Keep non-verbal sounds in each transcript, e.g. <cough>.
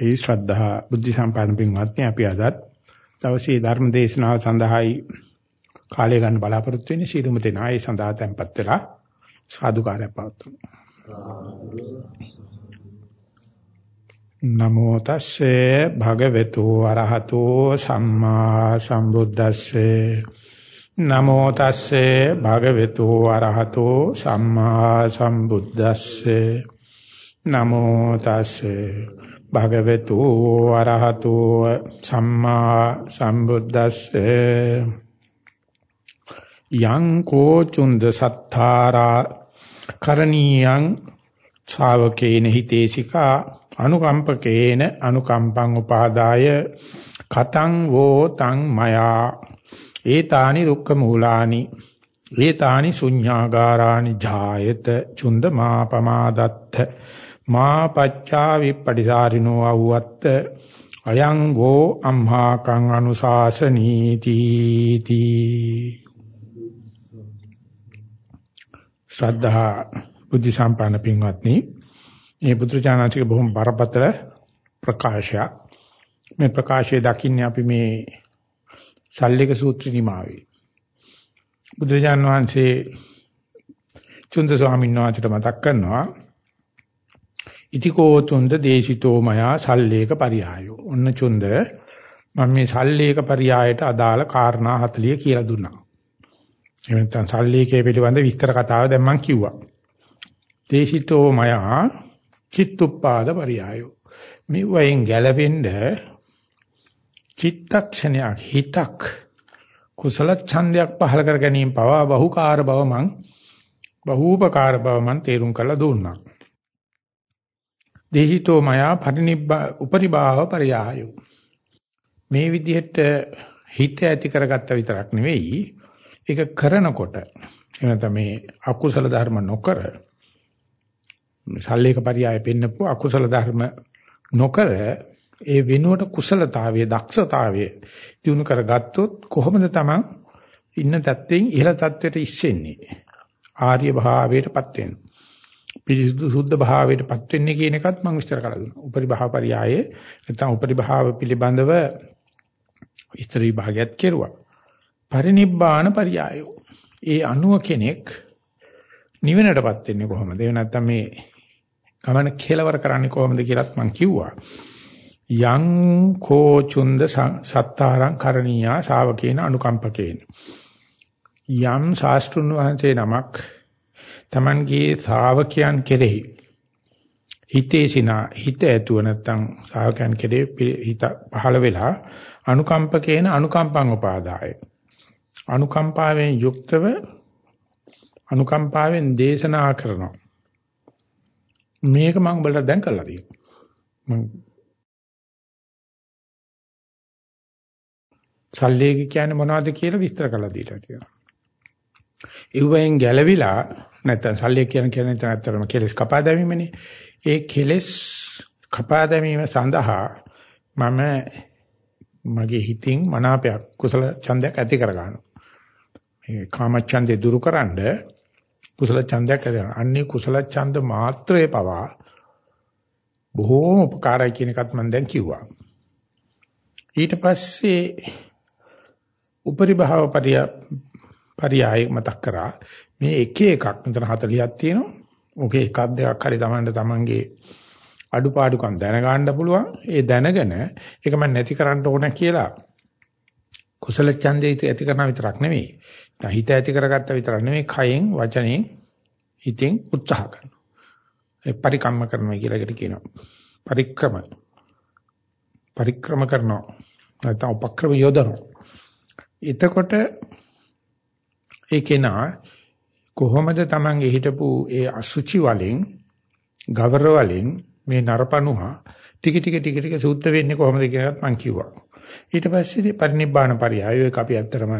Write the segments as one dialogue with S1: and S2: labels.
S1: ඒ ශ්‍රද්ධා බුද්ධ සම්පන්න පින්වත්නි අපි අදත් දවසේ ධර්ම දේශනාව සඳහායි කාලය ගන්න බලාපොරොත්තු වෙන්නේ. ශීලමු දෙනා ඒ සඳහා tempත් වෙලා සාදුකාරය පවතුමු. නමෝ තස්සේ භගවතු අරහතෝ සම්මා සම්බුද්දස්සේ. නමෝ තස්සේ භගවතු අරහතෝ සම්මා සම්බුද්දස්සේ. නමෝ තස්සේ භගවතු අරහතු සම්මා සම්බුද්දස්සේ. යං කෝ චුන්ද සත්තාරා කරණීයං ශාවකේන හිතේසිකා අනුකම්පකේන අනුකම්පං උපාදාය කතං වෝ තං මයා. ඒතානි දුක්ඛ මූලානි. ඒතානි ශුඤ්ඤාගාරානි ජායත චුන්ද මාපමාදත්ත මා පච්චා විප්පටිසාරිනෝ අවුවත් අයං ගෝ අම්හාකං අනුශාසනීති. තී ශ්‍රද්ධා බුද්ධ සම්පන්න පින්වත්නි මේ පුත්‍රචානන්තික බොහොම බරපතල ප්‍රකාශයක්. මේ ප්‍රකාශය දකින්නේ අපි මේ සල්ලික සූත්‍ර නිමාවේ. බුදුරජාන් වහන්සේ චුන්ද ස්වාමීන් වහන්සේට මතක් කරනවා ඉතිකෝ චුන්ද දේශිතෝ මයා සල්ලේක පරියායෝ. ඔන්න චුන්ද මම මේ සල්ලේක පරියායට අදාළ කාරණා 40 කියලා දුන්නා. එහෙම නැත්නම් සල්ලේකයේ පිළිබඳ විස්තර කතාව දැන් මම කිව්වා. දේශිතෝ මයා චිත්තුප්පාද පරියායෝ. මේ වයින් ගැලපෙන්න චිත්තක්ෂණයක් හිතක් කුසල ඡන්දයක් පහල කර ගැනීම පවා බහුකාර බව මං බහූපකාර බව මං තේරුම් කළා දුන්නා. දේහිතෝ මයා පරිනිබ්බා උපරිභාව පරියායෝ. මේ විදිහට හිත ඇති කරගත්ත විතරක් නෙවෙයි ඒක කරනකොට එනත මේ අකුසල ධර්ම නොකර සල්ලේක පරියාය පෙන්නපු අකුසල ධර්ම නොකර ඒ වෙනුවට කුසලතාවයේ දක්ෂතාවයේ දිනු කරගත්තොත් කොහොමද තමන් ඉන්න තත්ත්වයෙන් ඉහළ තත්ත්වයට ඉස්සෙන්නේ? ආර්ය භාවයටපත් වෙන්නේ. පිරිසුදු සුද්ධ භාවයටපත් වෙන්නේ කියන එකත් මම විස්තර කරලා දුන්නා. උපරිභාව පරියායේ නැත්නම් උපරිභාව පිළිබඳව විස්තර විභාගයක් කෙරුවා. පරිනිබ්බාන පරියායෝ. ඒ අනුව කෙනෙක් නිවනටපත් වෙන්නේ කොහොමද? ඒ නැත්නම් මේ ගමන කෙලවර කරන්නේ කොහොමද කියලාත් මම කිව්වා. යං කෝ චුන්ද සත්තාරං කරණීයා ශාවකේන අනුකම්පකේන. යම් ශාස්ත්‍රුන් වහන්සේ නමක් Tamanගේ ශ්‍රාවකයන් කෙරෙහි හිතේසිනා හිත ඇතුව නැත්තම් ශ්‍රාවකයන් කෙරෙහි හිත පහළ වෙලා අනුකම්පකේන අනුකම්පං උපාදාය. අනුකම්පාවෙන් යුක්තව අනුකම්පාවෙන් දේශනා කරනවා. මේක මම උඹලට දැන් කරලා තියෙනවා. මම සල්ලේක කියන්නේ මොනවද කියලා විස්තර කරලා දීලා තියෙනවා. ඉවෙන් ගැලවිලා නැත්නම් සල්ලි කියන කියන්නේ ඇත්තටම කෙලස් කපා දැමීමනේ. ඒ කෙලස් කපා දැමීම සඳහා මම මගේ හිතින් මනාපයක් කුසල ඡන්දයක් ඇති කර ගන්නවා. මේ කාම ඡන්දේ දුරුකරනද කුසල ඡන්දයක් ඇති කරනවා. අන්නේ කුසල ඡන්ද මාත්‍රේ පවා බොහෝම උපකාරයි කියන එකත් මම දැන් කිව්වා. ඊට පස්සේ උපරිභාව පරියාය මතක් කරා මේ එක එකක් මෙතන 40ක් තියෙනවා. ඔකේ එකක් දෙකක් හරි Tamanට Tamanගේ අඩුපාඩුකම් දැනගන්න පුළුවන්. ඒ දැනගෙන ඒක මම නැති කරන්න ඕන කියලා කුසල ඡන්දේ ඇති කරන විතරක් නෙවෙයි. හිත ඇති කරගත්ත විතරක් නෙවෙයි කයෙන් වචනෙන් හිතෙන් උත්සාහ කරනවා. ඒ පරිකම්ම කරනවා කියලා එකට කියනවා. පරික්‍රම. පරික්‍රම කරනවා. නැත්නම් උපක්‍රම යොදනවා. එතකොට ඒ කෙනා කොහොමද Tamange හිටපු ඒ අසුචි වලින් ගවර වලින් මේ නරපණුහා ටික ටික ටික ටික සූත්‍ර වෙන්නේ කොහොමද කියලාත් මම කිව්වා. ඊට පස්සේ පරිනිබ්බාන පරියාය ඒක අපි ඇත්තරම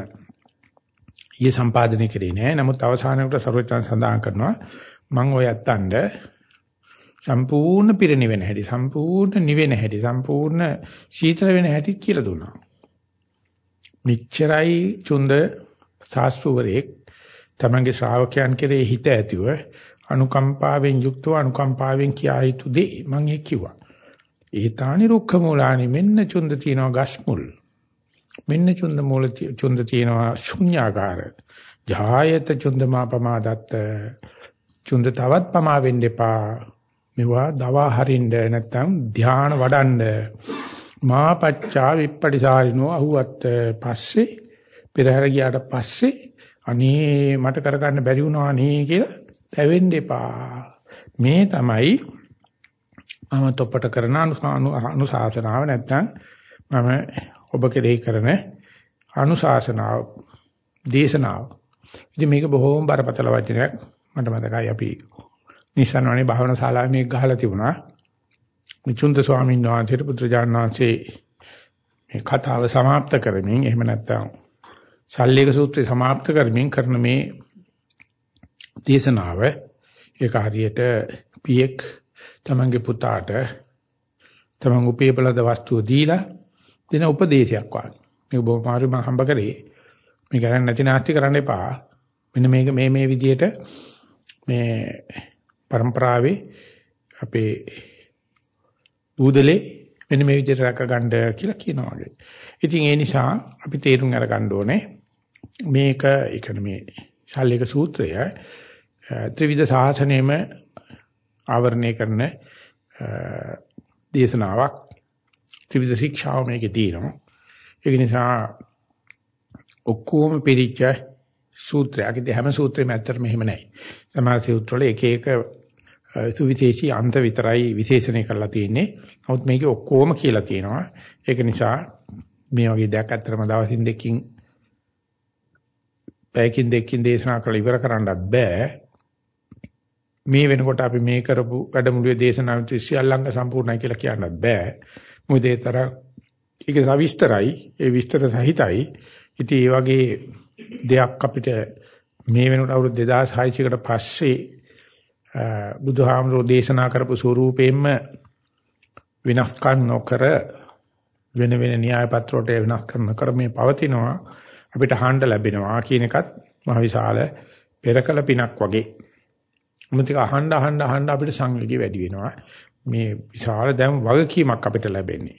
S1: ඊයේ සම්පාදනය කරේ නෑ. නමුත් අවසානයේට සර්වචන් සඳහන් කරනවා මම ඔය ඇත්තන්ඩ සම්පූර්ණ පිරිනිවෙන හැටි සම්පූර්ණ නිවෙන හැටි සම්පූර්ණ සීතල වෙන හැටි කියලා දුන්නා. මිච්චරයි චුන්ද ශාස්ත්‍රවරයෙක් තමන්ගේ ශ්‍රාවකයන් කෙරේ හිත ඇතිව අනුකම්පාවෙන් යුක්තව අනුකම්පාවෙන් කියා යුතු දේ මම ඒ කිව්වා. ඒතානි රුක්ඛ මූලානි මෙන්න චුන්ද තියනවා ගස් මුල්. මෙන්න චුන්ද මූල චුන්ද තියනවා ශුන්‍යාකාර. ජායත චුන්දමා පමාදත්ත. චුන්ද තවත් පමා වෙන්න එපා. මෙවුවා දවා හරින්න නැත්තම් ධාන වඩන්න මා පච්චා විප්පටිසාරිනෝ අහුවත් පස්සේ පෙරහැර ගියාට පස්සේ අනේ මට කරගන්න බැරි වුණා නේ කියලා තැවෙන්න එපා මේ තමයි මම තොපට කරන අනුශාසනාව නැත්තම් මම ඔබ කෙරෙහි කරන අනුශාසනාව දේශනාව ඉතින් මේක බොහෝම බරපතල වචනයක් මට මතකයි අපි නිසන්වනේ භාවනා ශාලාවේ මේක ගහලා තිබුණා. මිචුන්ද ස්වාමීන් වහන්සේට පුත්‍රජාන වහන්සේ මේ කතාව સમાપ્ત කරමින් එහෙම නැත්නම් සල්ලේක සූත්‍රය સમાપ્ત කරමින් කරන මේ දේශනාව ඒක හරියට පියෙක් තමන්ගේ පුතාට තමන් උපයපලද වස්තුව දීලා දෙන උපදේශයක් වගේ. මේක බොහොම මාරු මම හම්බ කරේ. මේ කරන්නේ නැති නාස්ති කරන්න එපා. මෙන්න මේක මේ මේ විදියට මේ પરම්පරාවේ අපේ බුදලේ මෙන්න මේ විදිහට රැක ගන්න කියලා කියනවා වගේ. ඉතින් ඒ නිසා අපි තේරුම් අරගන්න ඕනේ මේක ඒ මේ ශාල්‍යක සූත්‍රය ත්‍රිවිධ සාසනයෙම ආවරණය කරන දේශනාවක් ත්‍රිවිධ ශික්ෂාව මේකේ තියෙනවා. ඒක නිසා ඔක්කොම පිළිච්ච සූත්‍රයක්. ඉතින් හැම සූත්‍රෙම ඇත්තටම එහෙම නැහැ. සමහර සූත්‍රවල එක එක සුවිශේෂී අන්ත විතරයි විශේෂණය කරලා තියෙන්නේ. නමුත් මේකේ ඔක්කොම කියලා තියෙනවා. ඒක නිසා මේ වගේ දෙයක් ඇත්තටම දවසින් දෙකකින් පැයකින් දෙකකින් දේශනා කරලා ඉවර කරන්නත් බෑ. මේ වෙනකොට අපි මේ කරපු වැඩමුළුවේ දේශනාව සියල්ලංග සම්පූර්ණයි කියලා කියන්නත් බෑ. මොකද ඒතර ඒක සවිස්තරයි, ඒ විස්තර සහිතයි. ඉතින් මේ වගේ දෙයක් අපිට මේ වෙනකොට අවුරුදු 2600 කට පස්සේ බුදුහාමරෝ දේශනා කරපු ස්වරූපයෙන්ම විනාශකම් නොකර වෙන වෙන න්‍යාය පත්‍රවලට වෙනස් කරන ක්‍රමේ පවතිනවා අපිට හාන්න ලැබෙනවා කියන එකත් මහ විශාල පෙරකල පිනක් වගේ. මුතික අහන්න අහන්න අහන්න අපිට සංවේගය වැඩි වෙනවා. මේ විශාල දැන් වගකීමක් අපිට ලැබෙන්නේ.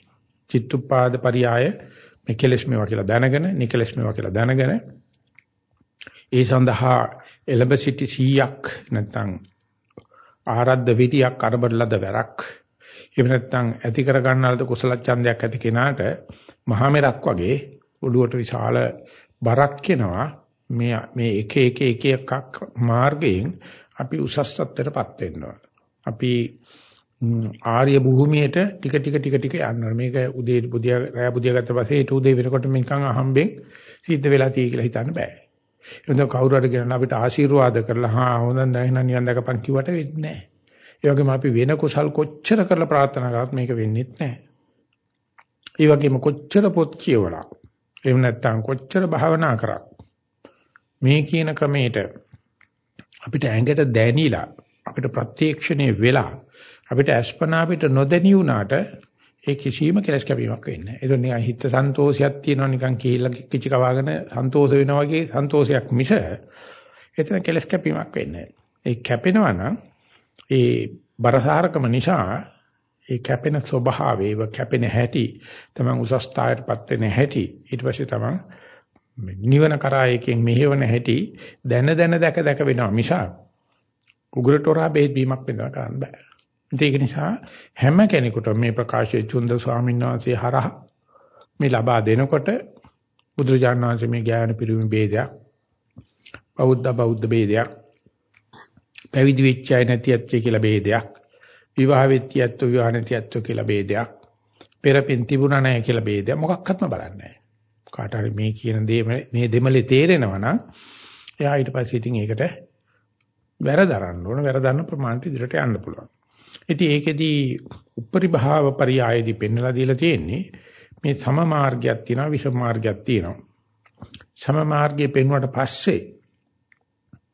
S1: චිත්තුප්පාද පරියාය මේ කෙලස් මේවා කියලා දැනගෙන, නිකලස් මේවා කියලා දැනගෙන ඒ සඳහා එලබ සිටි 100ක් නැත්නම් ආරද්ධ විටියක් අරබලද වැරක්. එහෙම නැත්නම් ඇති කර ගන්නාලද කුසල ඡන්දයක් ඇති කෙනාට මහා මෙරක් වගේ ඔළුවට විශාල බරක් එනවා. මේ මේ එක එක එක එකක් මාර්ගයෙන් අපි උසස් තත්ත්වයටපත් වෙනවා. අපි ආර්ය භූමියට ටික ටික ටික ටික යනවා මේක උදේ බුදියා රෑ බුදියා ගත්ත පස්සේ ඊට උදේ වෙනකොට නිකන් අහම්බෙන් සිද්ධ වෙලා තියෙයි කියලා හිතන්න බෑ. එතන කවුරු හරි කියන අපිට ආශිර්වාද කරලා හා හොඳයි නැහිනම් නියන් දැකපන් කිව්වට වෙන්නේ නැහැ. ඒ වගේම අපි වෙන කුසල් කොච්චර කරලා ප්‍රාර්ථනා කරත් මේක වෙන්නේ නැහැ. ඒ වගේම කොච්චර පොත් කියවලා එහෙම නැත්නම් කොච්චර භාවනා කරත් මේ කියන ක්‍රමයට අපිට ඇඟට දැනিলা අපිට ප්‍රත්‍යක්ෂණේ වෙලා අපිට අස්පනා අපිට නොදැනී වුණාට ඒ කිසිම කෙලස් කැපීමක් වෙන්නේ නැහැ. ඒක නිකන් හිත සන්තෝෂයක් තියෙනවා නිකන් කීලා කිචි කවාගෙන සන්තෝෂ වෙනා වගේ සන්තෝෂයක් මිස එතන කෙලස් කැපීමක් වෙන්නේ ඒ කැපෙනවා නම් ඒ බරසාරකම නිසා ඒ කැපෙන ස්වභාවය කැපෙන හැටි තමන් උසස් තායටපත් වෙන හැටි ඊට පස්සේ තමන් නිවන කරා එකෙන් මෙහෙවන හැටි දැන දැන දැක දැක වෙනවා මිසා උග්‍රටෝරා බෙහෙත් බීමක් වෙනවා ගන්න බෑ. ඒක නිසා හැම කෙනෙකුටම මේ ප්‍රකාශයේ චුන්ද ස්වාමීන් වහන්සේ හරහ මේ ලබා දෙනකොට බුදුරජාණන් වහන්සේ මේ ඥාන පිරිමි ભેදයක් බෞද්ධ බෞද්ධ ભેදයක් පැවිදි වෙච්චයි නැති ඇත්තේ කියලා ભેදයක් විවාහ වෙච්චි ඇත්තෝ විවාහ නැති ඇත්තෝ කියලා ભેදයක් පෙරපින් තිබුණා නැහැ කියලා ભેදයක් මොකක්වත්ම බලන්නේ නැහැ. කාට හරි මේ කියන දේ මේ දෙමලේ තේරෙනවා නම් එයා ඊට පස්සේ ඉතින් ඒකට වැරදරන්න ඕන වැරදන්න ප්‍රමාණයට ඉදිරියට යන්න පුළුවන්. ඉතින් ඒකෙදී උපරිභාව පරියායදී පෙන්වලා දීලා තියෙන්නේ මේ සම මාර්ගයක් තියෙනවා විෂම මාර්ගයක් තියෙනවා. සම මාර්ගයේ පෙන්වුවට පස්සේ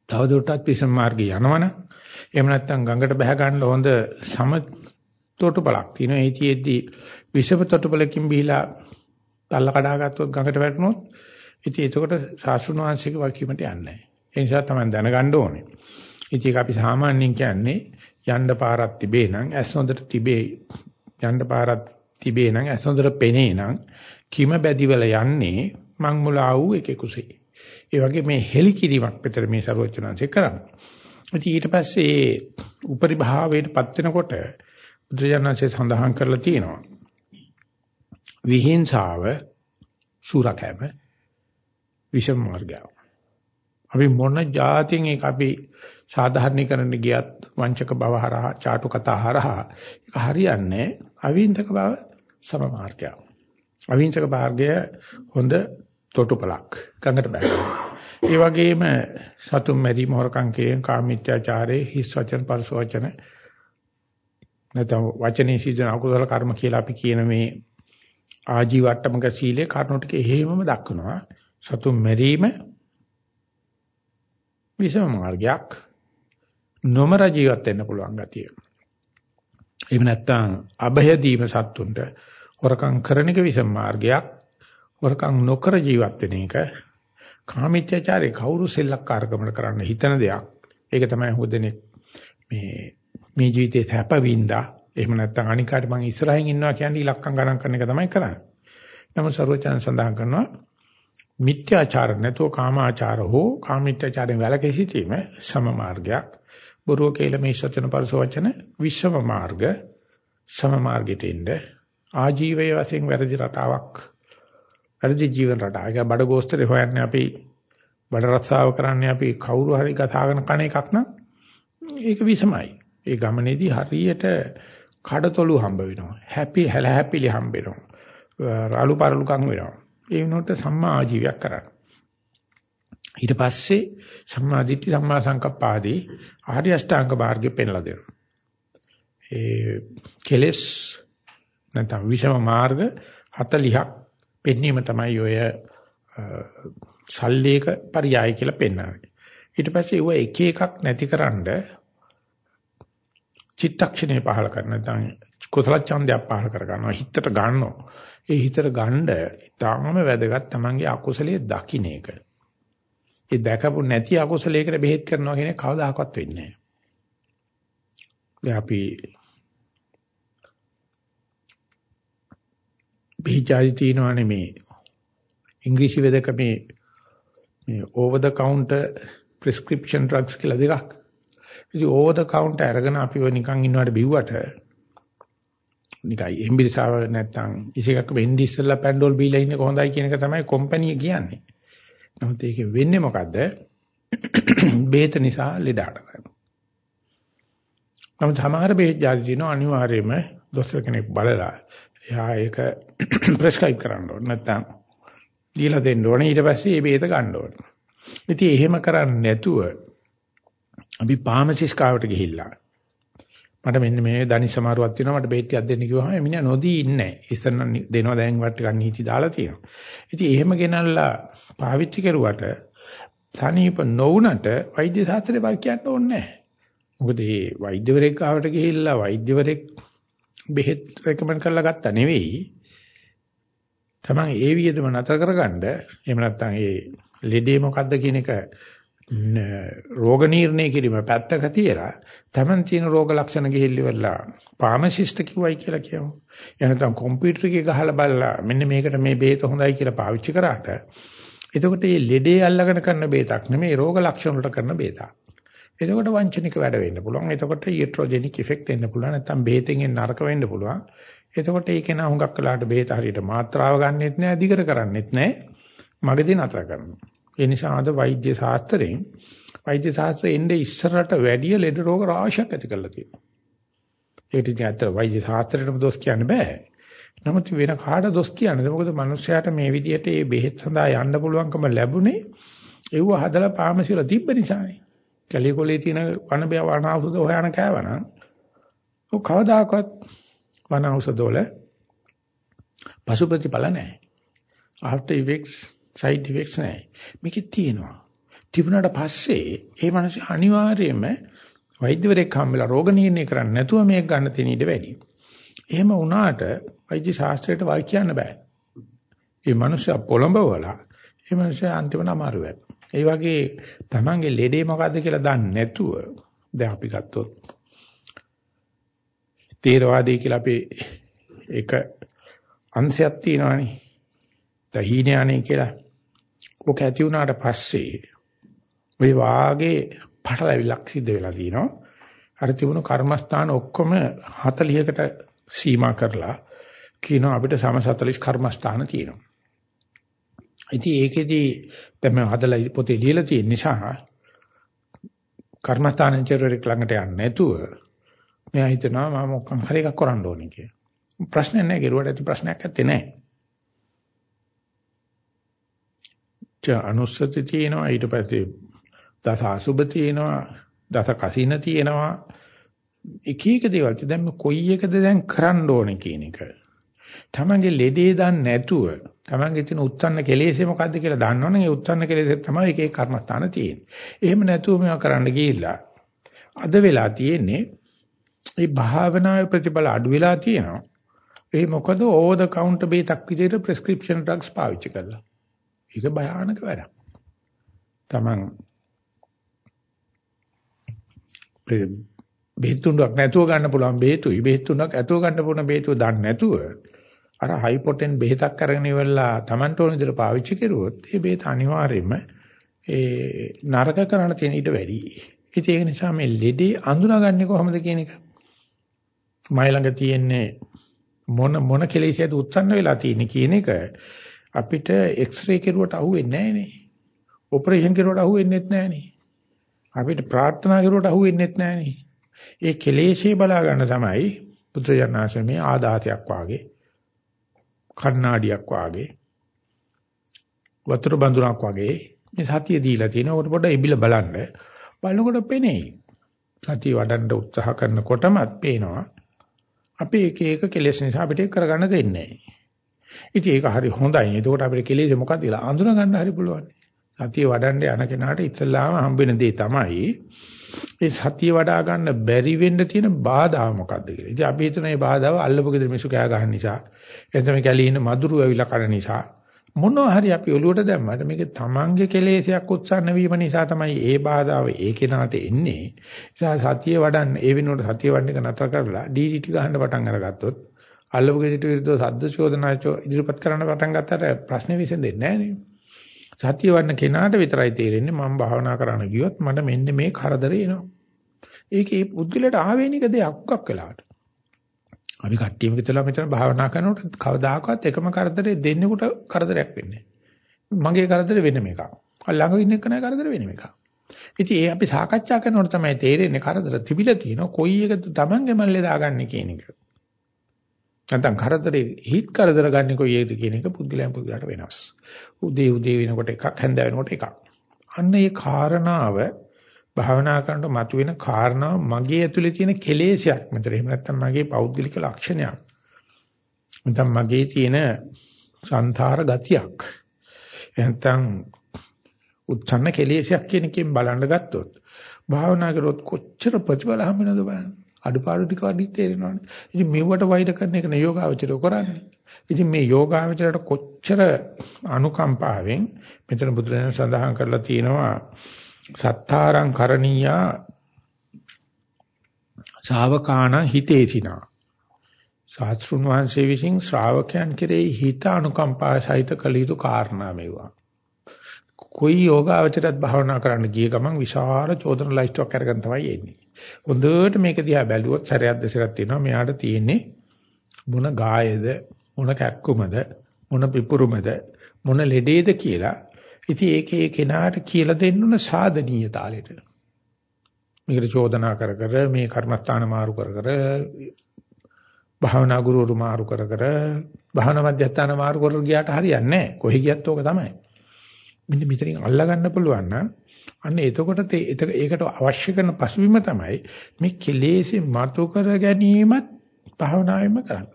S1: තවදුරටත් විෂම මාර්ගය යනවනම් එහෙම නැත්නම් ගඟට බහ ගන්න හොඳ සම තොටුපලක් තියෙනවා. ඒතිෙද්දී විෂම තොටුපලකින් බීලා තල්ල කඩාගත්තොත් ගඟට වැටුනොත් ඉතින් එතකොට සාස්ෘණ වංශික වකීමට යන්නේ නැහැ. ඒ නිසා තමයි දැනගන්න ඕනේ. ඉතින් අපි සාමාන්‍යයෙන් කියන්නේ යන්න පාරක් තිබේ නම් ඇස් හොඳට තිබේ යන්න පාරක් තිබේ නම් ඇස් හොඳට පෙනේ නම් කිම බැදිවල යන්නේ මං මුලා වූ එකෙකුසේ ඒ වගේ මේ හෙලිකිරීමක් පිටර මේ ਸਰවචනanse කරන්නේ. ඉතින් ඊට පස්සේ උපරිභාවයටපත් වෙනකොට බුදුජානන්සේ සඳහන් කරලා තියෙනවා. විහිංසාව සූරකෑම විෂම මාර්ගය අපි මොන જાතින් ඒක අපි සාධාරණීකරන්න ගියත් වංචක බව හරහා ചാටු කතා හරහා ඒක හරියන්නේ අවින්තක බව සම මාර්ගය. අවින්තක මාර්ගය හොඳ තොටුපලක් ගඟට බැහැ. ඒ වගේම සතුම් මැරීම හොරකම් කිරීම කාමීත්‍යාචාරයේ හිස් වචන පරස වචන නැත්නම් වචනේ සිදෙන අකුසල කර්ම කියලා අපි කියන මේ ආජීවට්ටමක සීලේ කර්ණෝ ටික එහෙමම දක්වනවා. සතුම් මැරීම විසම මාර්ගයක් නොමර ජීවත් වෙන්න පුළුවන් ගතිය. එහෙම නැත්නම් අභය දීම සත්තුන්ට හොරකම් කරන එක විසම මාර්ගයක්. හොරකම් නොකර ජීවත් වෙන එක කාමීත්‍යචාරේ කවුරු සෙල්ලක්කාරකමකට කරන්න හිතන දෙයක්. ඒක තමයි හොදෙනේ මේ මේ ජීවිතේ හැප වින්දා. එහෙම නැත්නම් අනිකාට මං ඉස්සරහින් ඉන්නවා කියන්නේ ඉලක්කම් ගණන් කරන එක තමයි කරන්නේ. නමුත් සර්වචන් සඳහන් කරනවා මිත්‍යාචාර නැතෝ කාමාචාර හෝ කාමීත්‍යචාරයෙන් වැළකී සිටීම සම මාර්ගයක්. බොරුව කියලා මේ සත්‍යන පරස වචන විශ්වම මාර්ග සම මාර්ගයට එන්න ආජීවයේ වශයෙන් වැරදි රටාවක් වැරදි ජීවන රටාවක්. ඒක බඩ ගෝස්තරේ හොයන්නේ අපි බඩ රස්සාව කරන්නේ අපි කවුරු හරි කතාගෙන කන එකක් නම් ඒක විසමයි. ඒ ගමනේදී හරියට කඩතොළු හම්බ වෙනවා. හැපි හැල හැපිලි හම්බ වෙනවා. රාලු පරලුකම් වෙනවා. ඒ වෙනකොට සම්මා ආජීවයක් කරන්න. ඊට පස්සේ සම්මා දිට්ඨි සම්මා සංකප්ප ආදී ආර්ය අෂ්ටාංග මාර්ගෙ පෙන්ලා දෙනවා. ඒ කෙලස් නැත්නම් විෂම මාර්ග 40ක් පෙන්වීම තමයි ඔය සල්ලේක පරියාය කියලා පෙන්වන්නේ. ඊට පස්සේ ඒව එක එකක් නැතිකරන්න චිත්තක්ෂණේ පහල කරන නැත්නම් කුසල ඡන්දයක් පහල කර ගන්නවා හිතට ගන්නවා. ඒ හිතට ගන්න ඊටාම වැදගත් Tamange අකුසලයේ දකින්න එක. ඒ දැකපු නැති අකුසලයකට බෙහෙත් කරනවා කියන කවදාකවත් වෙන්නේ නැහැ. අපි බීජාදි තියනවානේ මේ ඉංග්‍රීසි වේදක මේ මේ over the counter prescription drugs කියලා දෙකක්. ඉතින් over the counter අරගෙන අපිව නිකන් ඉන්නවට බිව්වට නිකයි එම්බිරිසාව නැත්තම් ඉසිකක් වෙන්නේ ඉස්සෙල්ලා පැන්ඩෝල් බීලා ඉන්නේ කොහොඳයි කියන එක තමයි කම්පැනි කියන්නේ. නමුත් ඒකේ වෙන්නේ මොකද්ද? බේත නිසා ලෙඩාට කරනවා. නමුත් සමහර බේත් ජාති දිනන අනිවාර්යයෙන්ම දොස්තර කෙනෙක් බලලා එයා ඒක ප්‍රෙස්ක්‍රයිබ් කරන්න ඕනේ. නැත්තම් දීලා දෙන්න ඕනේ. ඊට පස්සේ මේ බේත ගන්න ඕනේ. ඉතින් එහෙම කරන්නේ නැතුව අපි පාමසිස් කාවට ගිහිල්ලා මට මෙන්න මේ දනි සමාරුවක් තියෙනවා මට බේට්ටියක් දෙන්න කිව්වහම මිනිහා නොදී ඉන්නේ නැහැ. ඉස්සෙල්ලා දෙනවා දැන් වට ගන්න නීති දාලා තියෙනවා. ඉතින් එහෙම ගෙනල්ලා පාවිච්චි කරුවට සනීප නොවුනට වෛද්‍ය ශාස්ත්‍රේ බය කියන්න ඕනේ නැහැ. මොකද මේ වෛද්‍යවරයෙක් ආවට ගිහිල්ලා වෛද්‍යවරයෙක් බෙහෙත් රෙකමන්ඩ් කරලා ගත්තා නෙවෙයි. තමන් ඒ විදිහටම නතර කරගන්න එහෙම නැත්නම් ඒ ලෙඩේ මොකද්ද කියන එක රෝග නිర్ణය කිරීම පැත්තක තියලා Taman තියෙන රෝග ලක්ෂණ ගිහිල්ලිවලා ෆාමසිස්ට් කිව්වයි කියලා කියමු. එහෙනම් කම්පියුටර් එකේ ගහලා බලලා මෙන්න මේකට මේ බේත හොඳයි කියලා පාවිච්චි කරාට එතකොට මේ ලෙඩේ අල්ලගෙන කරන බේතක් නෙමෙයි රෝග ලක්ෂණ වලට කරන බේතක්. එතකොට වංචනික වැඩ වෙන්න පුළුවන්. එතකොට ඊට්‍රොජෙනික් ඉෆෙක්ට් එන්න පුළුවන්. නැත්නම් බේතෙන් නරක වෙන්න පුළුවන්. එතකොට ඒක නා හුඟක් කලකට බේත හරියට මාත්‍රාව ගන්නෙත් නෑ, දිගට කරන්නෙත් නෑ. මගදී නතර කරනවා. ඒ නිසා අද වෛද්‍ය ශාස්ත්‍රයෙන් වෛද්‍ය ශාස්ත්‍රයේ එnde ඉස්සරට වැඩි ලෙඩ රෝග රාශියක් ඇති කරලා තියෙනවා. ඒකට ඉතින් අතර වෛද්‍ය ශාස්ත්‍රයටම දොස් කියන්න බෑ. නමුත් වෙන කාට දොස් කියන්නේ? මොකද මිනිස්සයාට මේ විදිහට මේ බෙහෙත් සඳහා යන්න පුළුවන්කම ලැබුණේ ඒව හදලා පාමසිල තිබ්බ නිසානේ. කැලිකොලේ තියෙන වන බය වන ඖෂධ හොයන කෑවනම් ඔය කවදාකවත් වන ඖෂධ වල පසු ප්‍රතිඵල නැහැ. after effects side effects නැහැ. මේකේ තියෙනවා. තිබුණාට පස්සේ ඒ මිනිස්සු අනිවාර්යයෙන්ම වෛද්‍යවරයෙක් හම්බෙලා රෝග නිర్ణය කරන්නේ නැතුව මේක ගන්න තියෙන ඉඩ වැඩි. එහෙම වුණාට වෛද්‍ය ශාස්ත්‍රයට වායි කියන්න බෑ. මේ මිනිස්සු පොළඹවලා ඒ මිනිස්සු අන්තිමට අමාරු වෙනවා. ඒ වගේ තමන්ගේ ලෙඩේ මොකද්ද කියලා දන්නේ නැතුව දැන් අපි ගත්තොත් තේරවාදී කියලා අපි ඒක අංශයක් තියෙනවානේ. තහීනයනේ කියලා. ඔක ඇති වුණාට පස්සේ ওই වාගේ පටලැවිලක් සිද්ධ වෙලා තියෙනවා. අර තිබුණු කර්මස්ථාන ඔක්කොම 40කට සීමා කරලා කියනවා අපිට සම 40 කර්මස්ථාන තියෙනවා. ඉතින් ඒකෙදි දැන් මම හදලා පොතේ ලියලා තියෙන නිසා කර්මස්ථාන චරිතයක් ළඟට යන්නේ නැතුව මෙයා හිතනවා මම මොකක් හරි එකක් කරන්න ඕනේ කියලා. ප්‍රශ්න නැහැ ගිරුවට ඇති ප්‍රශ්නයක් නැත්තේ නෑ. ච අනුස්සති තියෙනවා ඊට පස්සේ දස අසුබ තියෙනවා දස කසින තියෙනවා එක එක දේවල් දැන් කොයි එකද දැන් කරන්න ඕනේ කියන එක. තමන්ගේ ලෙඩේ දන්නේ නැතුව තමන්ගේ තියෙන උත්සන්න කෙලෙසේ මොකද්ද කියලා දන්නවනම් ඒ උත්සන්න කෙලෙසේ තමයි එක එක කර්මස්ථාන තියෙන්නේ. එහෙම නැතුව මේවා කරන්න ගිහිල්ලා අද වෙලා තියෙන්නේ මේ භාවනාවේ ප්‍රතිඵල අඩු වෙලා තියෙනවා. ඒ මොකද ඕවර් ද කවුන්ටර් බේතක් විදිහට ප්‍රෙස්ක්‍රිප්ෂන් ඩ්‍රග්ස් පාවිච්චි කරලා. ඒක භයානක වැඩක්. තමන් බෙහෙත් තුනක් නැතුව ගන්න පුළුවන් බෙහෙතුයි බෙහෙත් තුනක් ඇතුව ගන්න පුළුවන් බෙහෙතුව දන්නේ නැතුව අර හයිපොටෙන් බෙහෙතක් අරගෙන ඉවරලා Tamanට ඕන විදිහට පාවිච්චි කරුවොත් ඒ බෙහෙත අනිවාර්යයෙන්ම ඒ නරක කරන්න තියෙන ඊට වැඩි. ඉතින් ඒක නිසා මේ ලෙඩේ අඳුනාගන්නේ කොහොමද කියන එක. මයි ළඟ තියෙන්නේ මොන මොන කෙලෙසියද උත්සන්න වෙලා තියෙන්නේ කියන එක අපිට එක්ස්රේ කෙරුවට අහුවෙන්නේ නැහැ නේ. ඔපරේෂන් කෙරුවට අහුවෙන්නේ නැහැ නේ. අපිට ප්‍රාර්ථනා කරුවට අහුවෙන්නේ නැහැ නේ. ඒ කෙලෙසේ බලා ගන්න තමයි පුත්‍රයන්ාශ්‍රමේ ආදාතයක් වාගේ කණ්ණාඩියක් වාගේ වතුර බඳුනක් වාගේ මේ සතිය දීලා තිනවා. උකට පොඩ්ඩ ඉබිල බලන්න. බලනකොට පෙනෙයි. සතිය වඩන්න උත්සාහ කරනකොටමත් පේනවා. අපි එක එක කෙලෙස් නිසා අපිට ඒක කරගන්න දෙන්නේ නැහැ. ඉතින් ඒක හරි හොඳයි. එතකොට අපිට කෙලෙස් මොකක්ද කියලා අඳුන ගන්න හරි පුළුවන්. සතිය වඩන්න යන කෙනාට ඉස්සල්ලාම හම්බෙන දේ තමයි මේ සතිය වඩා ගන්න බැරි වෙන්න තියෙන බාධා මොකක්ද කියලා. ඉතින් අපි හිතන මේ බාධාව අල්ලපු ගෙදර මිනිස්සු කෑ ගහන නිසා එතන මේ කැලේ ඉන්න මදුරු ඇවිල්ලා කන නිසා මොනවා හරි අපි ඔලුවට දැම්මට මේක තමන්ගේ කෙලෙසයක් උත්සන්න වීම නිසා තමයි ඒ බාධාව ඒ කෙනාට එන්නේ. නිසා සතිය වඩන්න ඒ වෙනුවට සතිය වඩන්න එක නතර කරලා DDT ගහන්න පටන් අරගත්තොත් අල්ලපු ගෙදරට විරුද්ධව සද්ද චෝදනාචෝ ඉදිරිපත් කරන්න පටන් ගත්තට ප්‍රශ්නේ විසඳෙන්නේ නැහැ නේ. සතිය වඩන කෙනාට විතරයි තේරෙන්නේ මම භාවනා කරන්න ගියොත් මට මෙන්න මේ කරදරේ එනවා. ඒකේ පුද්ගලයාට ආවේනික දෙයක් උක්ක් වෙලාට. අපි කට්ටියම විතලා මෙතන භාවනා කරනකොට කවදාකවත් එකම කරදරේ දෙන්නෙකුට කරදරයක් වෙන්නේ මගේ කරදර වෙන එකක්. ළඟ ඉන්න කෙනා කරදර වෙන එකක්. ඉතින් ඒ අපි සාකච්ඡා කරනකොට තමයි තේරෙන්නේ කරදර තිබිලා තියෙනවා කොයි එකද Tamange මල්ලේ දාගන්නේ කියන එක. නැත්නම් කරදරේ හිත් කරදර ගන්න කොයි එකද කියන එක පුද්ගලයන් පුද්ගලයාට වෙනස්. උදේ උදේ වෙනකොට එකක් හැන්ද වෙනකොට එකක්. අන්න ඒ කාරණාව භාවනා කරනකොට මතුවෙන කාරණා මගේ ඇතුලේ තියෙන කෙලෙසයක් මතර එහෙම නැත්නම් මගේ පෞද්ගලික ලක්ෂණයක් නැත්නම් මගේ තියෙන සංතාර ගතියක් එහෙනම් උත්සන්න කෙලෙසයක් කියන එකෙන් බලන්න ගත්තොත් භාවනා කරොත් කොච්චර ප්‍රතිඵල හම්බෙනවද බලන්න අඩුපාඩු ටික වඩි තේරෙනවනේ ඉතින් මෙවට වෛර කරන එක නේ යෝගාවචරය කරන්නේ ඉතින් මේ යෝගාවචරයට කොච්චර අනුකම්පාවෙන් මෙතන බුදුරජාණන් සඳහන් කරලා තියෙනවා සත්තාරං කරණීයා ශාවකාණ හිතේතිනා සාස්ෘණ වහන්සේ විසින් ශ්‍රාවකයන් කෙරෙහි හිත අනුකම්පා සහිත කළ යුතු කාරණා මේවා. કોઈ යෝගාවචරයත් භාවනා කරන්න ගිය ගමන් විශාල චෝදන ලයිස්ට්වක් අරගෙන තමයි එන්නේ. හොඳට මේක දිහා බැලුවොත් සැරයක් දෙසරක් තියෙනවා මෙයාට තියෙන්නේ මොන ගායේද මොන කැක්කුමද මොන පිපුරුමද මොන ලෙඩේද කියලා ඉතින් ඒකේ කෙනාට කියලා දෙන්න ඕන සාධනීය තාලෙට. මේකට චෝදනා කර කර මේ කර්මස්ථාන මාරු කර කර භාවනා ගුරුවරු මාරු කර කර භාවනා මධ්‍යස්ථාන මාරු කර ගියාට හරියන්නේ නැහැ. කොහි ගියත් ඕක තමයි. මෙන්න මෙතනින් අල්ලා ගන්න පුළුවන් නම් අන්න එතකොට ඒකට අවශ්‍ය කරන පසුබිම තමයි මේ කෙලෙසේ මතු කර ගැනීමත් භාවනාවෙම කරන්න.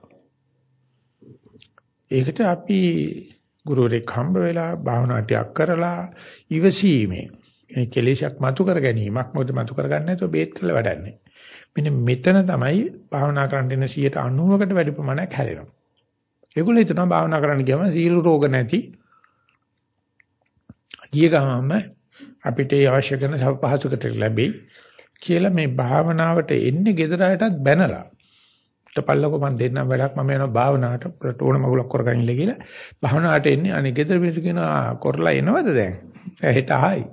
S1: ඒකට අපි ගුරුවරෙක් හම්බ වෙලා භාවනා ටිකක් කරලා ඉවසීමේ මේ කෙලෙසක් මතු කර ගැනීමක් මොකද මතු කර ගන්න නැතුව බේත් කළ වැඩන්නේ. මෙන්න මෙතන තමයි භාවනා කරන්න ඉන්න 90කට වැඩි ප්‍රමාණයක් හැලෙනවා. ඒගොල්ලෝ හිතනවා භාවනා කරන්න ගියම සීල රෝග නැති ගිය ගමම අපිට අවශ්‍ය කරන පහසුකම් ලැබෙයි කියලා මේ භාවනාවට එන්නේ gedarayටත් බැනලා හිටපල්ලකෝ මම දෙන්නම් වැඩක් මම යනවා භාවනාවට ඕන මගුලක් කරගන්න ඉල්ල කියලා. භාවනාවට එන්නේ අනේ ගෙදර මිනිස්සු කියනවා කරලා එනවද දැන්? හෙට ආයි.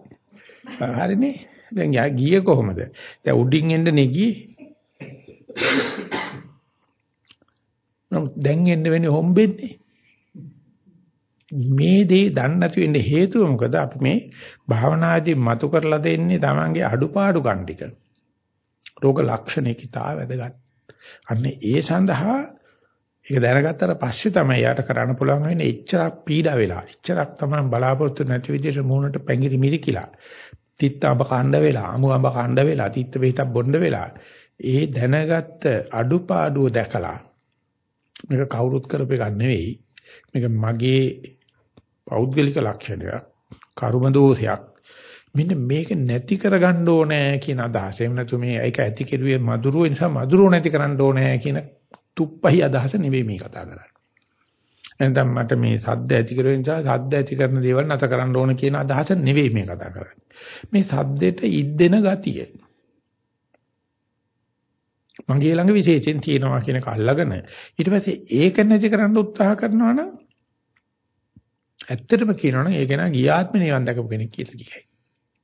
S1: හරිනේ. දැන් යා ගියේ කොහමද? දැන් උඩින් එන්න නෙගියේ. දැන් එන්න වෙන්නේ හොම්බෙන්නේ. මේ දේ දන්නේ නැති වෙන්න හේතුව මොකද අපි මේ භාවනාදී මතු කරලා දෙන්නේ Tamange අඩුපාඩු ගන්න ටික රෝග ලක්ෂණ කිතා වැදගත් අන්න ඒ සඳහා ඒක දැනගත්තට පස්සේ තමයි යාට කරන්න පුළුවන් වෙන්නේ එච්චරක් පීඩා වෙලා. එච්චරක් තමයි බලාපොරොත්තු නැති විදිහට මූණට පැංගිරි මිරිකිලා. තිත්ත අඹ කණ්ඩ වෙලා, අමු අඹ කණ්ඩ වෙලා, තිත්ත බෙහෙතක් බොන්න වෙලා. ඒ දැනගත්ත අඩුපාඩුව දැකලා මේක කවුරුත් කරපු එකක් නෙවෙයි. මේක මගේ පෞද්ගලික ලක්ෂණයක්, කර්ම දෝෂයක්. මෙන්න මේක නැති කරගන්න ඕනේ කියන අදහස. එහෙම නැතු මේ ඒක ඇති කෙරුවේ මధుරෝ නිසා මధుරෝ නැති කරන්න ඕනේ කියන තුප්පහි අදහස නෙවෙයි මේ කතා කරන්නේ. එහෙනම් මට මේ සද්ද ඇති කරේ නිසා සද්ද ඇති කරන දේවල් නැත කරන්න ඕන කියන අදහස නෙවෙයි මේ කතා කරන්නේ. මේ සද්දෙට ඉද්දෙන ගතිය. මගේ ළඟ විශේෂයෙන් තියෙනවා කියන එක අල්ලගෙන ඊට පස්සේ ඒක නැති කරන්න උත්සාහ කරනවා නම් ඇත්තටම කියනවා නම් ඒක නා ගියාත්ම නිවන් දකපු කෙනෙක් කියලා කියයි.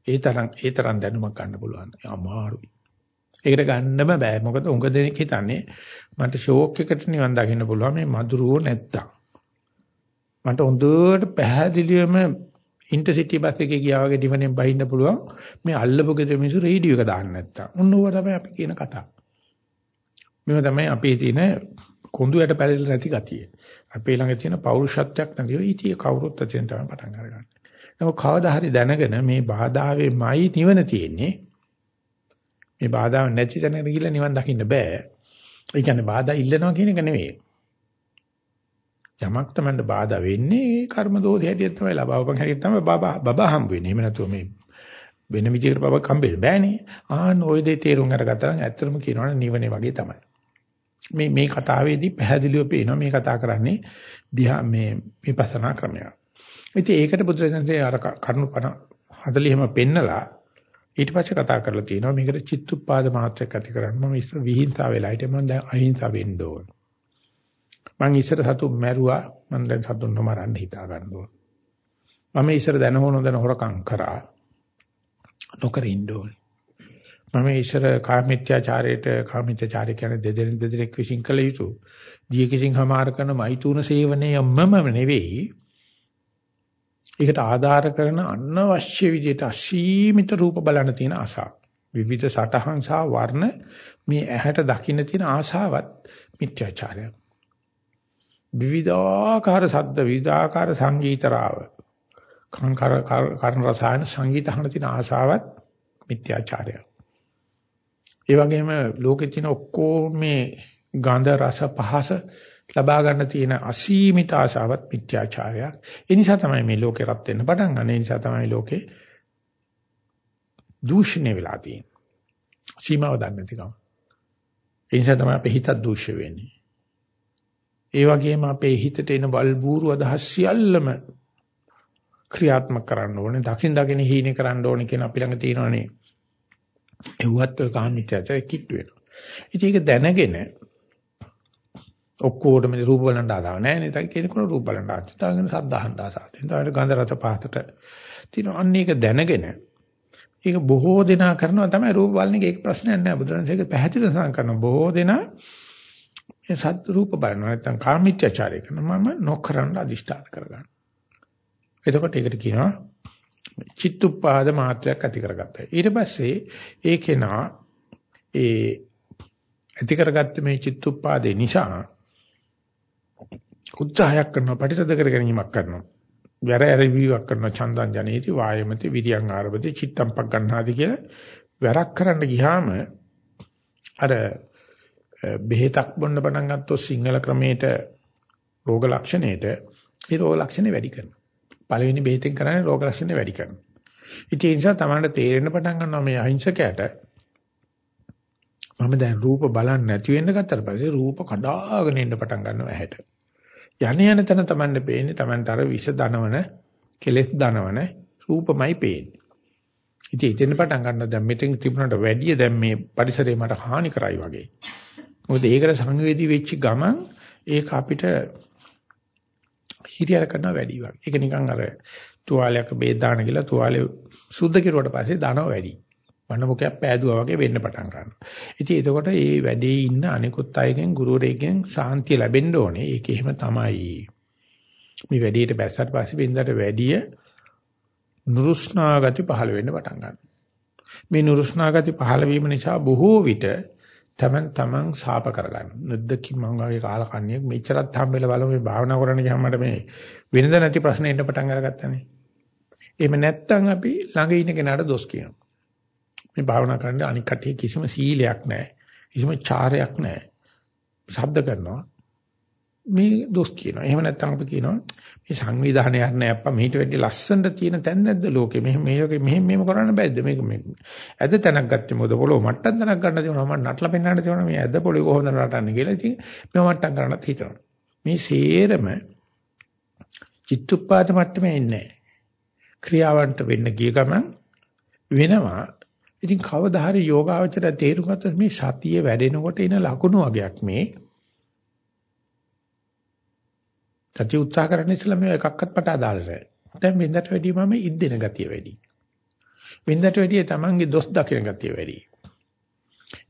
S1: ඒ තරම් ඒ තරම් දැනුමක් ගන්න පුළුවන්. අමාරුයි. ඒකට ගන්නම බෑ. මොකද උඟ දෙනෙක් හිතන්නේ මට ෂෝක් එකට නිවන් දකින්න පුළුවන් මේ මధుරෝ නැත්තම්. මට හොඳට පැහැදිලිවම ඉන්ටර්සිටි බස් එකේ ගියා වගේ දිවනෙන් බහින්න පුළුවන් මේ අල්ලපු ගෙදර මිනිස්සු රේඩියෝ එක දාන්න නැත්තම්. ඔන්න ඕවා තමයි අපි කියන කතාව. මේවා තමයි අපේ තියෙන කොඳු යට පැලෙලා නැති ගතිය. අපේ ළඟ තියෙන පෞරුෂත්වයක් නැතිව ඉතිය කවුරුත් අතෙන් තමයි පටන් අරගන්නේ. නමුත් කවදා හරි දැනගෙන මේ බාධාවේමයි නිවන තියෙන්නේ. මේ බාධාව නැති තැනකට ගිහිල්ලා නිවන් දකින්න බෑ. ඒ කියන්නේ බාධා ඉල්ලනවා කියන එක නෙවෙයි. යමක් තමයි බාධා වෙන්නේ කර්ම දෝෂය හැටියට තමයි ලබවපන් හැටියට තමයි බබා බබා හම්බ වෙන්නේ. එහෙම නැතුව මේ වෙන විදිහකට බබා හම්බෙන්න බෑනේ. ආන්න ওই දේ තේරුම් අරගත්තා නම් ඇත්තටම කියනවනේ නිවනේ වගේ තමයි. මේ මේ කතාවේදී පැහැදිලිව පේනවා මේ කතා කරන්නේ දිහා මේ විපස්සනා ක්‍රමයක්. ඉතින් ඒකට බුදුරජාණන්සේ අර කරුණු 40ම පෙන්නලා ඊට පස්සේ කතා කරලා තියෙනවා මේකට චිත්තුප්පාද මාත්‍රයක් ඇති කරන්න මම ඉස්සර විහිංසාව වෙලා හිටියා මම දැන් අහිංසා වෙන්න ඕන. මම ඉස්සර සතු මැරුවා මම දැන් සතුන් නොමරන්න හිතා ගන්න ඕන. මම ඉස්සර දැන හොන දැන හොරකම් කරා නොකර ඉන්න ඕන. මම ඉස්සර කාමීත්‍යාචාරයට කාමීත්‍යාචාරය කියන්නේ දෙදෙනෙක් දෙදෙනෙක් විශ්ින් කළ යුතු. දිය කිසිං හමාර කරන මෛතුන සේවනයමම නෙවෙයි ඒකට ආධාර කරන අනවශ්‍ය විදිහට අසීමිත රූප බලන තියෙන ආසාව. විවිධ සටහන් සහ වර්ණ මේ ඇහැට දකින්න තියෙන ආසාවත් මිත්‍යාචාරය. විවිධාකාර ශබ්ද විවිධාකාර සංගීතරාව. කංකර කර්ණ රසායන සංගීත අහන තියෙන ආසාවත් මිත්‍යාචාරය. ඒ වගේම ලෝකේ තියෙන ඔක්කොම මේ ගන්ධ රස පහස ලබා ගන්න තියෙන අසීමිත ආශාවත් මිත්‍යාචාරයක්. ඒ නිසා තමයි මේ ලෝකේ රත් වෙන්න පටන් ගන්න. ඒ නිසා තමයි ලෝකේ දූෂණය වෙලා තියෙන්නේ. සීමාව දන්නේ නැතිකම. ඒ නිසා තමයි අපේ හිතත් දූෂ්‍ය වෙන්නේ. ඒ වගේම අපේ හිතට එන වල්බూరు අදහස් සියල්ලම ක්‍රියාත්මක කරන්න ඕනේ. දකින් දකින් හීනේ කරන්න ඕනේ කියන අපි ළඟ තියෙනවනේ. එව්වත් ඔය කාමිත්‍යයට කිට්ටු වෙනවා. ඉතින් ඒක දැනගෙන ඔක්කොටම රූප බලන්න ආදාව නැහැ නේද? කෙනෙකුට රූප බලන්න ආද. ඊටගෙන සද්ද අහන්න ආසාව. ඊට ගන්ධ රස පහතට තියෙනවා. අන්න ඒක දැනගෙන ඒක බොහෝ දෙනා කරනවා තමයි රූප බලන එක ඒක ප්‍රශ්නයක් නෑ. බුදුරජාණන් ඒක පැහැදිලිව සඳහන් කරනවා. බොහෝ දෙනා මේ සත් රූප බලනවා. නැත්නම් කාමීත්‍යචාරය කරනවා. මම නොකරන අදිෂ්ඨාන කරගන්න. එතකොට ඒකට කියනවා චිත්තුප්පාද මාත්‍රයක් ඇති කරගත්තා. ඊට පස්සේ ඒ කෙනා ඒ ඇති කරගත්ත මේ චිත්තුප්පාදේ නිසා උත්සාහයක් කරනවා ප්‍රතිසද කර ගැනීමක් කරනවා. වැර ඇරවිවක් කරනවා චන්දං ජනේති වායමති විරියං ආරබති චිත්තම් පක් ගන්නාදි කියලා වැරක් කරන්න ගියාම අර බෙහෙතක් බොන්න පටන් ගත්තොත් සිංහල ක්‍රමයට රෝග ලක්ෂණයට ඒ රෝග ලක්ෂණ වැඩි කරනවා. පළවෙනි බෙහෙතෙන් කරන්නේ රෝග ලක්ෂණ වැඩි කරනවා. ඉතින් ඒ නිසා තමයි තේරෙන්න පටන් ගන්නවා මේ අහිංසකයට මම දැන් රූප බලන්නේ නැති වෙන්න ගත්තට පස්සේ රූප කඩාගෙන එන්න පටන් ගන්නවා ඇහැට. යන යන තැන තමන්ට පේන්නේ තමන්ට අර විෂ දනවන කෙලෙස් දනවන රූපමයි පේන්නේ. ඉතින් ඉතින් පටන් ගන්න දැන් මෙතෙන් තිබුණාට වැඩිය දැන් මේ පරිසරය මට හානි කරයි වගේ. මොකද ඒකට සංවේදී වෙච්ච ගමන් ඒක අපිට හිරියර කරනවා වැඩි වගේ. ඒක නිකන් අර තුවාලයක බේත් දාන කියලා තුවාලේ සුද්ධ කෙරුවට පස්සේ දානවා වැඩි. වන්නමුකයක් පෑදුවා වගේ වෙන්න පටන් ගන්නවා. ඉතින් එතකොට මේ වැඩේ ඉන්න අනිකුත් අයගෙන් ගුරුවරයෙක්ගෙන් සාන්තිය ලැබෙන්න ඕනේ. ඒක එහෙම තමයි. මේ වැඩේට බැස්සට පස්සේ වෙනදට වැඩිය නුරුස්නා ගති පහළ වෙන්න පටන් ගන්නවා. මේ නුරුස්නා ගති පහළ වීම නිසා බොහෝ විට තමන් තමන් ශාප කරගන්න. නැද්දකින් මම වගේ කාලකන්ණියෙක් මෙච්චරත් හම්බෙලා බලමු මේ භාවනා කරන්න ගියාම මට මේ වෙනද නැති ප්‍රශ්න එන්න පටන් අරගත්තානේ. එහෙම නැත්තම් අපි ළඟ ඉන්න කෙනාට දොස් කියනවා. මේ භාවනා කරන්න අනික් කටිය කිසිම සීලයක් නැහැ. කිසිම චාරයක් නැහැ. ශබ්ද කරනවා. මේ දොස් කියනවා. එහෙම නැත්නම් අපි කියනවා මේ සංවිධානයක් නෑ අප්පා මේට වැඩි ලස්සනට තියෙන තැන් නැද්ද ලෝකේ? මෙහෙම මේක මෙහෙම මෙහෙම කරන්න බෑද? මේක මේ ඇද තැනක් ගත්තේ මොකද පොළොව මට්ටම් තැනක් ගන්න තියෙනවා. මම නටලා පෙන්නන්න තියෙනවා මේ ඇද පොළොව කොහොමද නටන්නේ කියලා. ඉතින් මේ මට්ටම් කරන්නත් හිතනවා. මේ සේරම චිත්තුප්පාද මට්ටමේ ඉන්නේ ක්‍රියාවන්ට වෙන්න ගිය ගමන් වෙනවා. ඉතින් කවදා හරි යෝගාවචර තේරුම් ගත්තොත් මේ සතිය වැඩෙනකොට එන ලකුණු වගේක් මේ සතිය උත්සාහ කරන්න ඉස්සලා මේ එකක්වත් මට අදාළ නැහැ. දැන් වෙනදට වැඩිය මම ඉද්දෙන ගතිය වැඩි. වෙනදට වැඩිය තමන්ගේ දොස් දකින ගතිය වැඩි.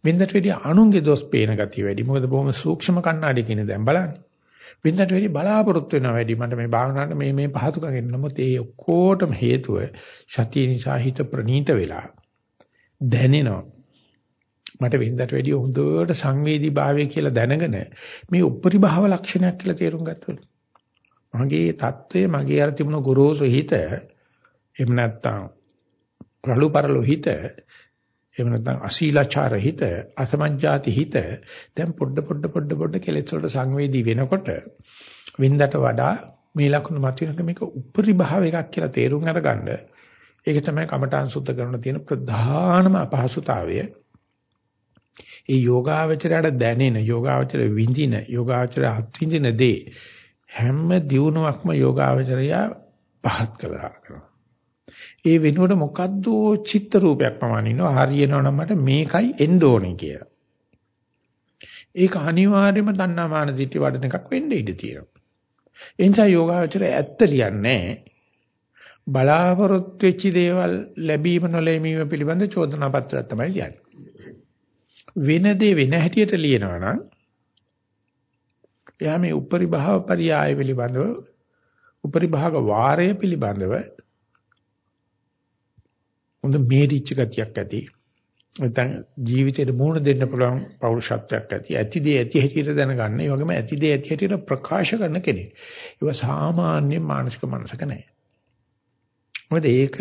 S1: වෙනදට වැඩිය අනුන්ගේ දොස් පේන ගතිය වැඩි. මොකද බොහොම සූක්ෂම කණ්ණාඩියකින් දැන් බලන්නේ. වෙනදට වැඩිය බලාපොරොත්තු වෙනවා වැඩි. මට මේ භාවනාවට මේ මේ පහතුකම් එන්න. නමුත් ඒ ඔක්කොටම හේතුව සතිය නිසා හිත ප්‍රනීත වෙලා දැනෙනවා. මට වෙනදට වැඩිය හොඳට සංවේදී භාවය කියලා දැනගෙන මේ උපරිභාව ලක්ෂණයක් කියලා තේරුම් ගත්තොත් මගේ தત્ත්වය මගේ අර තිබුණ ගොරෝසු හිත එහෙම නැත්නම් රළු පරළු හිත එහෙම නැත්නම් අශීලාචාර හිත අසමජ්ජාති හිත දැන් පොඩ පොඩ පොඩ පොඩ කෙලෙස් වලට සංවේදී වෙනකොට වින්දට වඩා මේ ලක්ෂණ මත වෙනක මේක උපරි භාව එකක් කියලා තේරුම් අරගන්න. ඒක තමයි කමඨාන් සුද්ධ කරන තියෙන ප්‍රධානම අපහසුතාවය. ඒ යෝගාවචරයට දැනෙන යෝගාවචර විඳින යෝගාවචර අත්විඳින දේ හැම දියුණුවක්ම යෝගාවචරය පහත් කළා කරනවා. ඒ වෙනුවට මොකද්ද චිත්ත රූපයක් පමණිනවා හරියනවනම් මට මේකයි එන්න ඕනේ කියලා. ඒක අනිවාර්යයෙන්ම තණ්හාමාන දිටි වඩන එකක් වෙන්න ඉඩ තියෙනවා. ඒ නිසා යෝගාවචරය ඇත්ත ලියන්නේ බලාපොරොත්තු වෙච්ච දේවල් ලැබීම නොලැබීම පිළිබඳ චෝදනා පත්‍රයක් තමයි ලියන්නේ. වෙන දේ වෙන හැටියට ලියනවා නම් එයා මේ උපරි භාව පරියාය පිළිබඳව උපරි භාග වාරය පිළිබඳව හොඳ මේරිච්ච ගතියක් ඇති. නැත්නම් ජීවිතේට මුහුණ දෙන්න පුළුවන් පෞරුෂත්වයක් ඇති. ඇතිදේ ඇති හැටියට දැනගන්න. ඒ වගේම ඇතිදේ ඇති හැටියට ප්‍රකාශ කරන කෙනෙක්. ඒක සාමාන්‍ය මානසික මනසක නැහැ. මොකද ඒක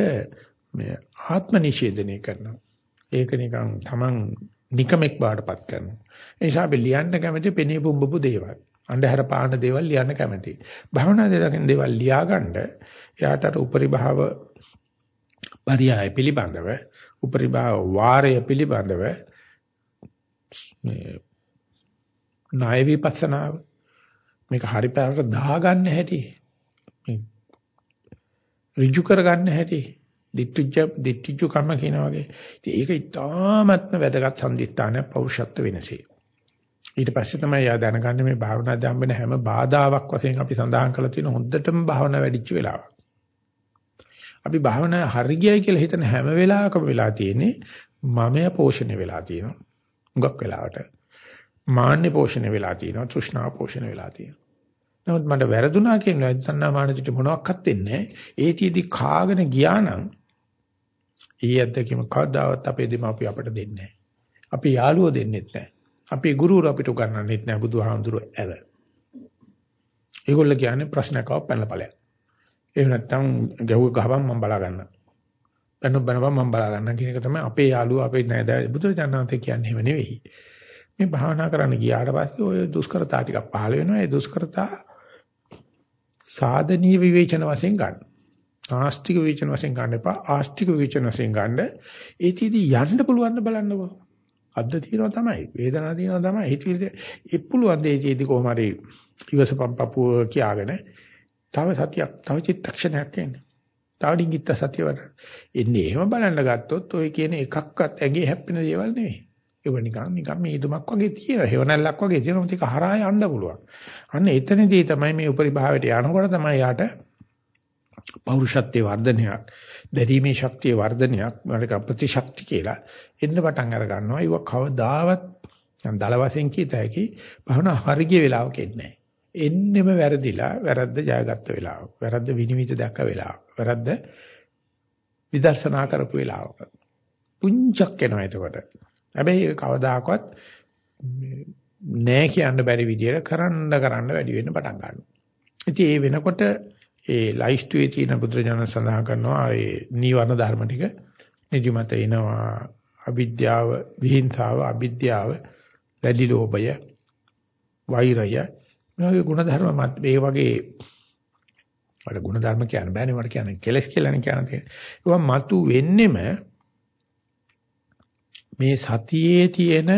S1: මේ ආත්ම නිෂේධනය කරනවා. ඒක නිකන් Taman නිකමෙක් බාටපත් කරනවා. ඒ නිසා අපි ලියන්න කැමති පෙනේ පුඹපු දේවල්. අන්ධහර පාන දේවල් ලියන්න කැමතියි. භවනා දෙකෙන් දේවල් ලියාගන්න එයාට අර උපරි භාව පරියාය පිළිබඳව උපරි භාව වාරය පිළිබඳව මේ ණය විපස්සනාව මේක හරි පැරට දාගන්න හැටි මේ ඍජු කරගන්න හැටි දිට්ඨිජ දිට්ඨිජු කම කියන වගේ ඉතින් ඒක ඉතාමත්ම වැදගත් සම්දිස්ථානයක් පෞරුෂත්ව වෙනසේ ඊට පස්සේ තමයි යා දැනගන්නේ මේ භාවනා දම්බෙන හැම බාධාවක් වශයෙන් අපි සඳහන් කරලා තියෙන හොඳටම භාවනා වැඩිච්ච වෙලාව. අපි භාවනා හරි ගියයි කියලා හිතන හැම වෙලාවකම වෙලා තියෙන්නේ මමය පෝෂණය වෙලා තියෙනවා. හුඟක් වෙලාවට. මාන්නේ පෝෂණය වෙලා තියෙනවා. තෘෂ්ණාව පෝෂණය වෙලා තියෙනවා. නමුත් මට වැරදුනා කියන නැත්නම් මානසිට මොනවත් දෙන්නේ ඒතියදී කාගෙන ගියා නම් ඊ අද්දකීම කවදාවත් අපේ දෙමාපිය අපට දෙන්නේ නැහැ. අපි යාළුවෝ දෙන්නෙත් නැහැ. අපේ ගුරුවරු අපිට උගන්වන්නෙත් නෑ බුදුහාමුදුරුව ඇර. ඒගොල්ලෝ කියන්නේ ප්‍රශ්නයක් ආව පැනලා ඵලයක්. එහෙම නැත්නම් ගැහුව ගහපන් මම බලා ගන්න. පැනු බනපන් මම බලා ගන්න කියන එක තමයි අපේ යාළුවා අපේ නෑද බුදුරජාණන්තේ කියන්නේ එහෙම නෙවෙයි. මේ භාවනා කරන්න ගියාට පස්සේ ඔය දුෂ්කරතා ටිකක් පහළ වෙනවා. ඒ දුෂ්කරතා සාධනීය විවේචන වශයෙන් ගන්න. ආස්තික විවේචන වශයෙන් ගන්න එපා. ආස්තික විවේචන වශයෙන් ගන්න. ඒතිදී යන්න පුළුවන් ද බලන්නකෝ. අද්ද තියෙනවා තමයි වේදනාව තියෙනවා තමයි හිතවිලි ඒ පුළුවන් දෙයේදී කොහොම හරි ඉවසපම් පපුව කියාගෙන තව සතියක් තව චිත්තක්ෂණයක් එන්නේ තව ඩිංගිත්ත සතිය වල එන්නේ එහෙම බලන්න ගත්තොත් ඔය කියන එකක්වත් ඇඟේ හැප්පෙන දේවල් නෙවෙයි ඒව නිකන් නිකන් මේදුමක් වගේ තියෙනවා. හේවණල්ලක් වගේ තියෙනවා. ඒක හරහා යන්න පුළුවන්. අන්න එතනදී තමයි මේ උපරිභාවයට යනකොට තමයි යාට පෞරුෂත්වයේ වර්ධනයක්, දැරීමේ ශක්තිය වර්ධනයක්, මරක ප්‍රතිශක්ති කියලා එන්න පටන් අර ගන්නවා. ඒක කවදාවත් දැන් දල වශයෙන් කීත හැකි භවන හරිය වෙලාවක එන්නේ නැහැ. එන්නෙම වැරදිලා වැරද්ද ජයගත්ත වෙලාව. වැරද්ද විනිවිද දැක්ක වෙලාව. වැරද්ද විදර්ශනා කරපු වෙලාවක. පුංචක් එනවා එතකොට. හැබැයි කවදාකවත් නෑ කියන්න බැරි විදියට කරන්න කරන්න වැඩි වෙන්න පටන් ගන්නවා. ඉතින් ඒ වෙනකොට ඒ ලයිස්ට්ුවේ තියෙන බුදුරජාණන් සඳහන් කරනවා ඒ නීවරණ ධර්ම ටික නිදිමත එනවා අවිද්‍යාව විහිංසාව අවිද්‍යාව වැඩි ලෝභය වෛරය මේ ගුණ ධර්ම මේ වගේ වල ගුණ ධර්ම කියන්න බෑනේ මට කියන්නේ කෙලස් කියලානේ කියන්න තියෙන්නේ. ඒවා මතු වෙන්නෙම මේ සතියේ තියෙන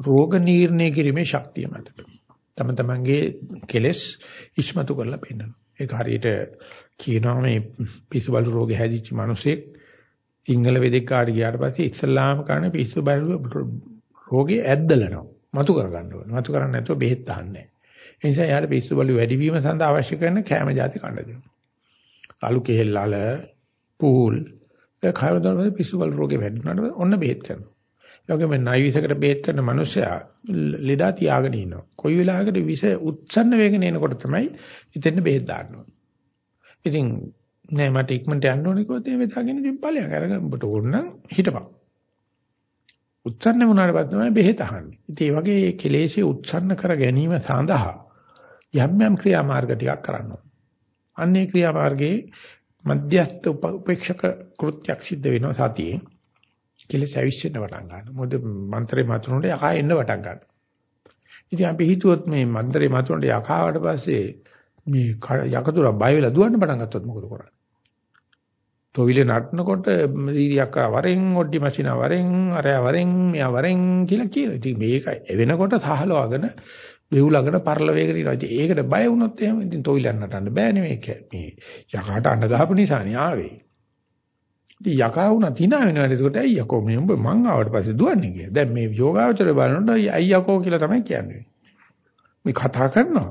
S1: රෝග නිర్ణය කිරීමේ ශක්තිය මත. තම තමන්ගේ කෙලස් ඉස්මතු කරලා පෙන්නනවා. ඒක හරියට කියනවා මේ පිස්සුබළු රෝගේ හැදිච්ච මිනිසෙක් සිංහල වෙදෙක් කාට ගියාට පස්සේ ඉස්ලාම කරන පිස්සුබළු රෝගේ ඇද්දලනවා. මතු කරගන්න ඕනේ. මතු කරන්නේ නැතුව බෙහෙත් දාන්නේ ඒ නිසා යාට පිස්සු බලු වැඩිවීම සඳහා අවශ්‍ය කරන කැම જાති කන්න දෙනවා. අලු කෙහෙල් අල, පූල්, ඒ කවදාවත් පිස්සු බලු රෝගේ වැඩුණාට ඔන්න බෙහෙත් කරනවා. ඒ වගේම නයිවිසකට බෙහෙත් කරන මිනිස්සයා ලෙඩා තියාගෙන ඉන්නවා. කොයි වෙලාවකද විෂ උත්සන්න වේගන එනකොට තමයි ඉතින් බෙහෙත් දාන්න ඕනේ. ඉතින් නෑ මට ඉක්මනට යන්න ඕනේ කිව්වොත් එහෙම දාගෙන ඉතින් ඵලයක් අරගෙන ඔබට ඕන නම් හිටපන්. උත්සන්න වුණාට පස්සේ තමයි බෙහෙත අහන්නේ. ඉතින් ඒ වගේ කෙලෙසේ උත්සන්න කර ගැනීම සඳහා යම් යම් ක්‍රියාමාර්ග ටිකක් කරන්න ඕනේ. අන්නේ ක්‍රියාමාර්ගයේ මධ්‍යස්ථ උපේක්ෂක කෘත්‍යයක් සිද්ධ වෙනවා සතියේ. කෙලෙස් ඇවිස්සෙන්න පටන් ගන්නවා. මොකද මන්ත්‍රේ මතුනට යකා එන්න පටන් ගන්නවා. ඉතින් අපි හිතුවොත් මේ මන්ත්‍රේ මතුනට යකාවට පස්සේ මේ යකතුර බය වෙලා දුවන්න පටන් ගත්තොත් මොකද කරන්නේ? තොවිලේ නටනකොට දීරියක් වරෙන් ඔඩ්ඩි මැෂින වරෙන් අරය වරෙන් මෙයා වරෙන් කියලා කියනවා. ඉතින් මේක වෙනකොට සහලවගෙන වෙවුලකට පරල වේගන ඉනවා. ඒකට බය වුණොත් එහෙම ඉතින් තොවිලෙන් නටන්න බෑනේ මේක. මේ යකාට අඬ ගහපු නිසානේ ආවේ. ඉතින් යකා වුණා තිනා වෙනවා. ඒකට ඇයි යකෝ මේ උඹ මං ආවට පස්සේ දුවන්නේ කියලා. දැන් මේ යෝගාවචරය බලනකොට අයි යකෝ කියලා තමයි කියන්නේ. මේ කතා කරනවා.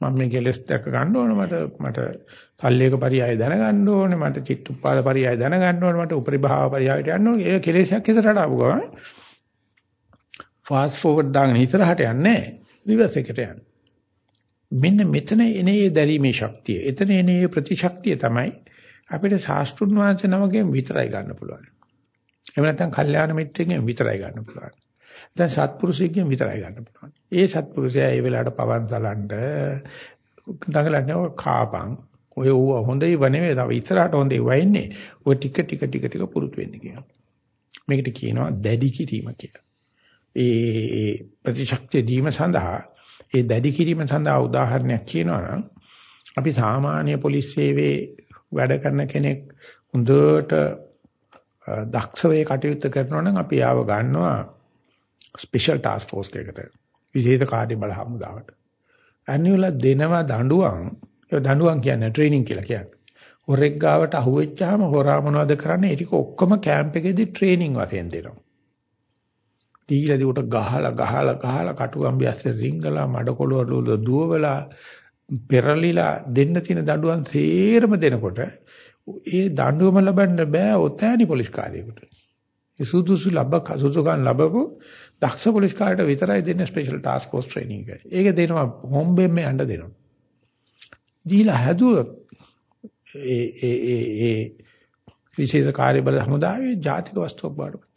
S1: මම මේ කෙලස් දැක ගන්න ඕන මට මට සල්ලේක පරියාය දැනගන්න ඕනේ මට චිත්තුප්පාද පරියාය දැනගන්න ඕනේ මට උපරිභාව පරියායට යන්න ඕනේ ඒ කෙලෙසක් ඉස්සරහට ආපු ගමන් ෆාස්ට් ෆෝවර්ඩ් දාගෙන ඉස්සරහට යන්නේ රිවර්ස් එකට යන්නේ මෙන්න මෙතන එනේ දැරීමේ ශක්තිය එතන එනේ ප්‍රතිශක්තිය තමයි අපිට ශාස්ත්‍රුන් වහන්සේ නමකෙන් විතරයි ගන්න පුළුවන් එහෙම නැත්නම් කල්යාණ මිත්‍රෙන් විතරයි ගන්න පුළුවන් දැන් සත්පුරුෂයෙක්ගෙන් විතරයි ගන්න පුළුවන්. ඒ සත්පුරුෂයා ඒ වෙලාවට පවන් සලන්න දඟලන්නේ කාපං ඔය ඌ හොඳයි වනේ තව ඉස්සරහට හොඳයි වයින්නේ. ඔය ටික ටික ටික ටික පුරුදු වෙන්න කියනවා. මේකට කියනවා දැඩි කිරීම කියලා. ඒ ප්‍රතිශක්තිය දීම සඳහා ඒ දැඩි කිරීම සඳහා උදාහරණයක් කියනවා නම් අපි සාමාන්‍ය පොලිස් සේවයේ වැඩ කරන කෙනෙක් හොඳට දක්ෂ වේ කටයුතු කරනවා නම් අපි ආව ගන්නවා ස්පෙෂල් ටාස්ක් ෆෝස් එකකට විශේෂ කාර්ය බල හමුදාවට. අනිවල දෙනවා දඬුවම් ඒ දඬුවම් කියන්නේ ට්‍රේනින් කියලා කියන්නේ. හොරෙක් ගාවට අහුවෙච්චාම හොරා මොනවද කරන්නේ? ඒක ඔක්කොම කැම්ප් එකේදී ට්‍රේනින් වශයෙන් දෙනවා. දීලාදී උට ගහලා ගහලා ගහලා කටුගම්බි ඇස්සේ රිංගලා මඩකොළ වල දුවවලා පෙරලිලා දෙන්න තියෙන දඬුවම් සේරම දෙනකොට ඒ දඬුවම ලබන්න බෑ ඔතෑනි පොලිස් කාර්යයකට. ඒ සුදුසු ලබ සුදුසුකම් ලැබපු දක්ෂ පොලිස් කාර්යයට විතරයි දෙන්නේ ස්පෙෂල් ටාස්ක් ෆෝස් ට්‍රේනින් එක. ඒක දෙනවා හොම්බෙන් යන්න දෙනවා. දීලා හැදුවොත් ඒ ඒ ඒ ඒ විශේෂ කාර්යබල හමුදාවේ ජාතික වස්තුවක් බාටපත් වෙනවා.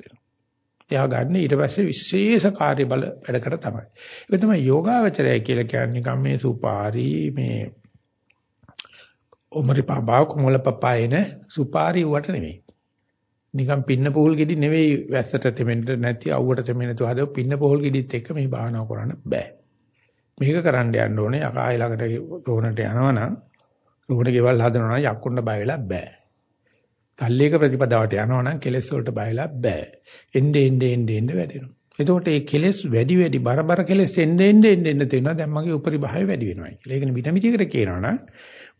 S1: එයා ගන්න ඊට පස්සේ විශේෂ කාර්යබල වැඩකට තමයි. ඒක තමයි යෝගාවචරය කියලා කියන්නේ නිකම් මේ සුපාරි මේ ඔමරි පාබා කොමල පපායන සුපාරි වට නෙමෙයි. නිකම් පින්න පොහල් ගෙඩි නෙවෙයි වැස්සට තෙමෙන්න නැති අවුවට තෙමෙන්න තු හදව පින්න පොහල් ගෙඩිත් එක්ක මේ භාවනාව කරන්න බෑ. මේක කරන්න යන්න ඕනේ අකාය ළඟට රෝහණට යනවනම් රෝහණ ගෙවල් හදනවා නම් යක්කුන්න බය වෙලා බෑ. තල්ලේක ප්‍රතිපදාවට යනවනම් කෙලෙස් වලට බයලා බෑ. එnde ende ende ende වැඩෙනවා. එතකොට මේ කෙලෙස් වැඩි වැඩි බරබර කෙලෙස් එnde ende ende ende තේනවා දැන් මගේ උපරිභාවය වැඩි වෙනවා කියලා. ඒකනේ විටමිතියකට කියනවනම්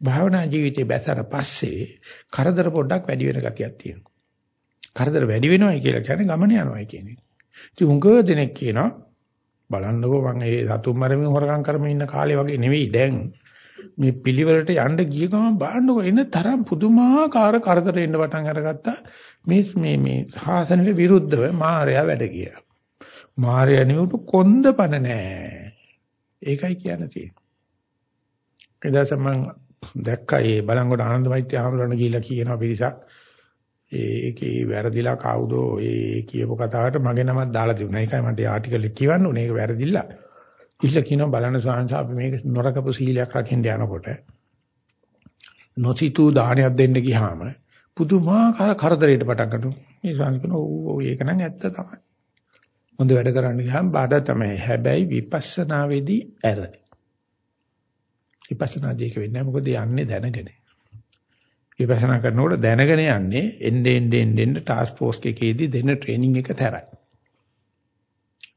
S1: භාවනා ජීවිතේ බැසර පස්සේ කරදර පොඩ්ඩක් වැඩි වෙන ගතියක් තියෙනවා. කරදර වැඩි වෙනවයි කියලා කියන්නේ ගමන යනවායි කියන්නේ. ඉතින් උංග දෙනෙක් කියනවා බලන්නකෝ මම ඒ සතුම් මරමින් හොරකම් කරමින් ඉන්න කාලේ වගේ නෙවෙයි දැන් මේ පිළිවෙලට යන්න ගිය ගමන් බලන්නකෝ එන තරම් පුදුමාකාර කරදර එන්න පටන් අරගත්තා මේ මේ මේ සාසනෙට විරුද්ධව මායя වැඩ ගියා. මායя නෙවෙයි කොන්ද පන නෑ. ඒකයි කියන්න තියෙන්නේ. එදාස මම දැක්කා ඒ බලංගොඩ ආනන්දමෛත්‍ය ආමරණ ගිහිල්ලා කියනවා පිරිසක් ඒකේ වැරදිලා කවුද ඒ කියපු කතාවට මගේ නමක් දාලා තිබුණා. ඒකයි මට ආටිකල් එක කියවන්න උනේ. ඒක වැරදිලා. ඉස්ලා කියනවා බලන්න සාංශ අපි මේක නොරකපු සීලයක් රකින්න යනකොට නොසිතූ දානයක් දෙන්න ගියාම පුදුමාකාර කරදරයකට පටන් ගන්නවා. මේ සාංශ කියනවා ඔව් ඒක නම් ඇත්ත තමයි. හොඳ වැඩ කරන්න ගියාම බාධා තමයි. හැබැයි විපස්සනාවේදී ඇර. විපස්සනාදී ඒක වෙන්නේ මොකද යන්නේ දැනගෙන. විපස්සනා කරනකොට දැනගෙන යන්නේ එන්නේ එන්නේ එන්නේ ටාස්ක් ෆෝස් එකේදී දෙන ට්‍රේනින් එක තරයි.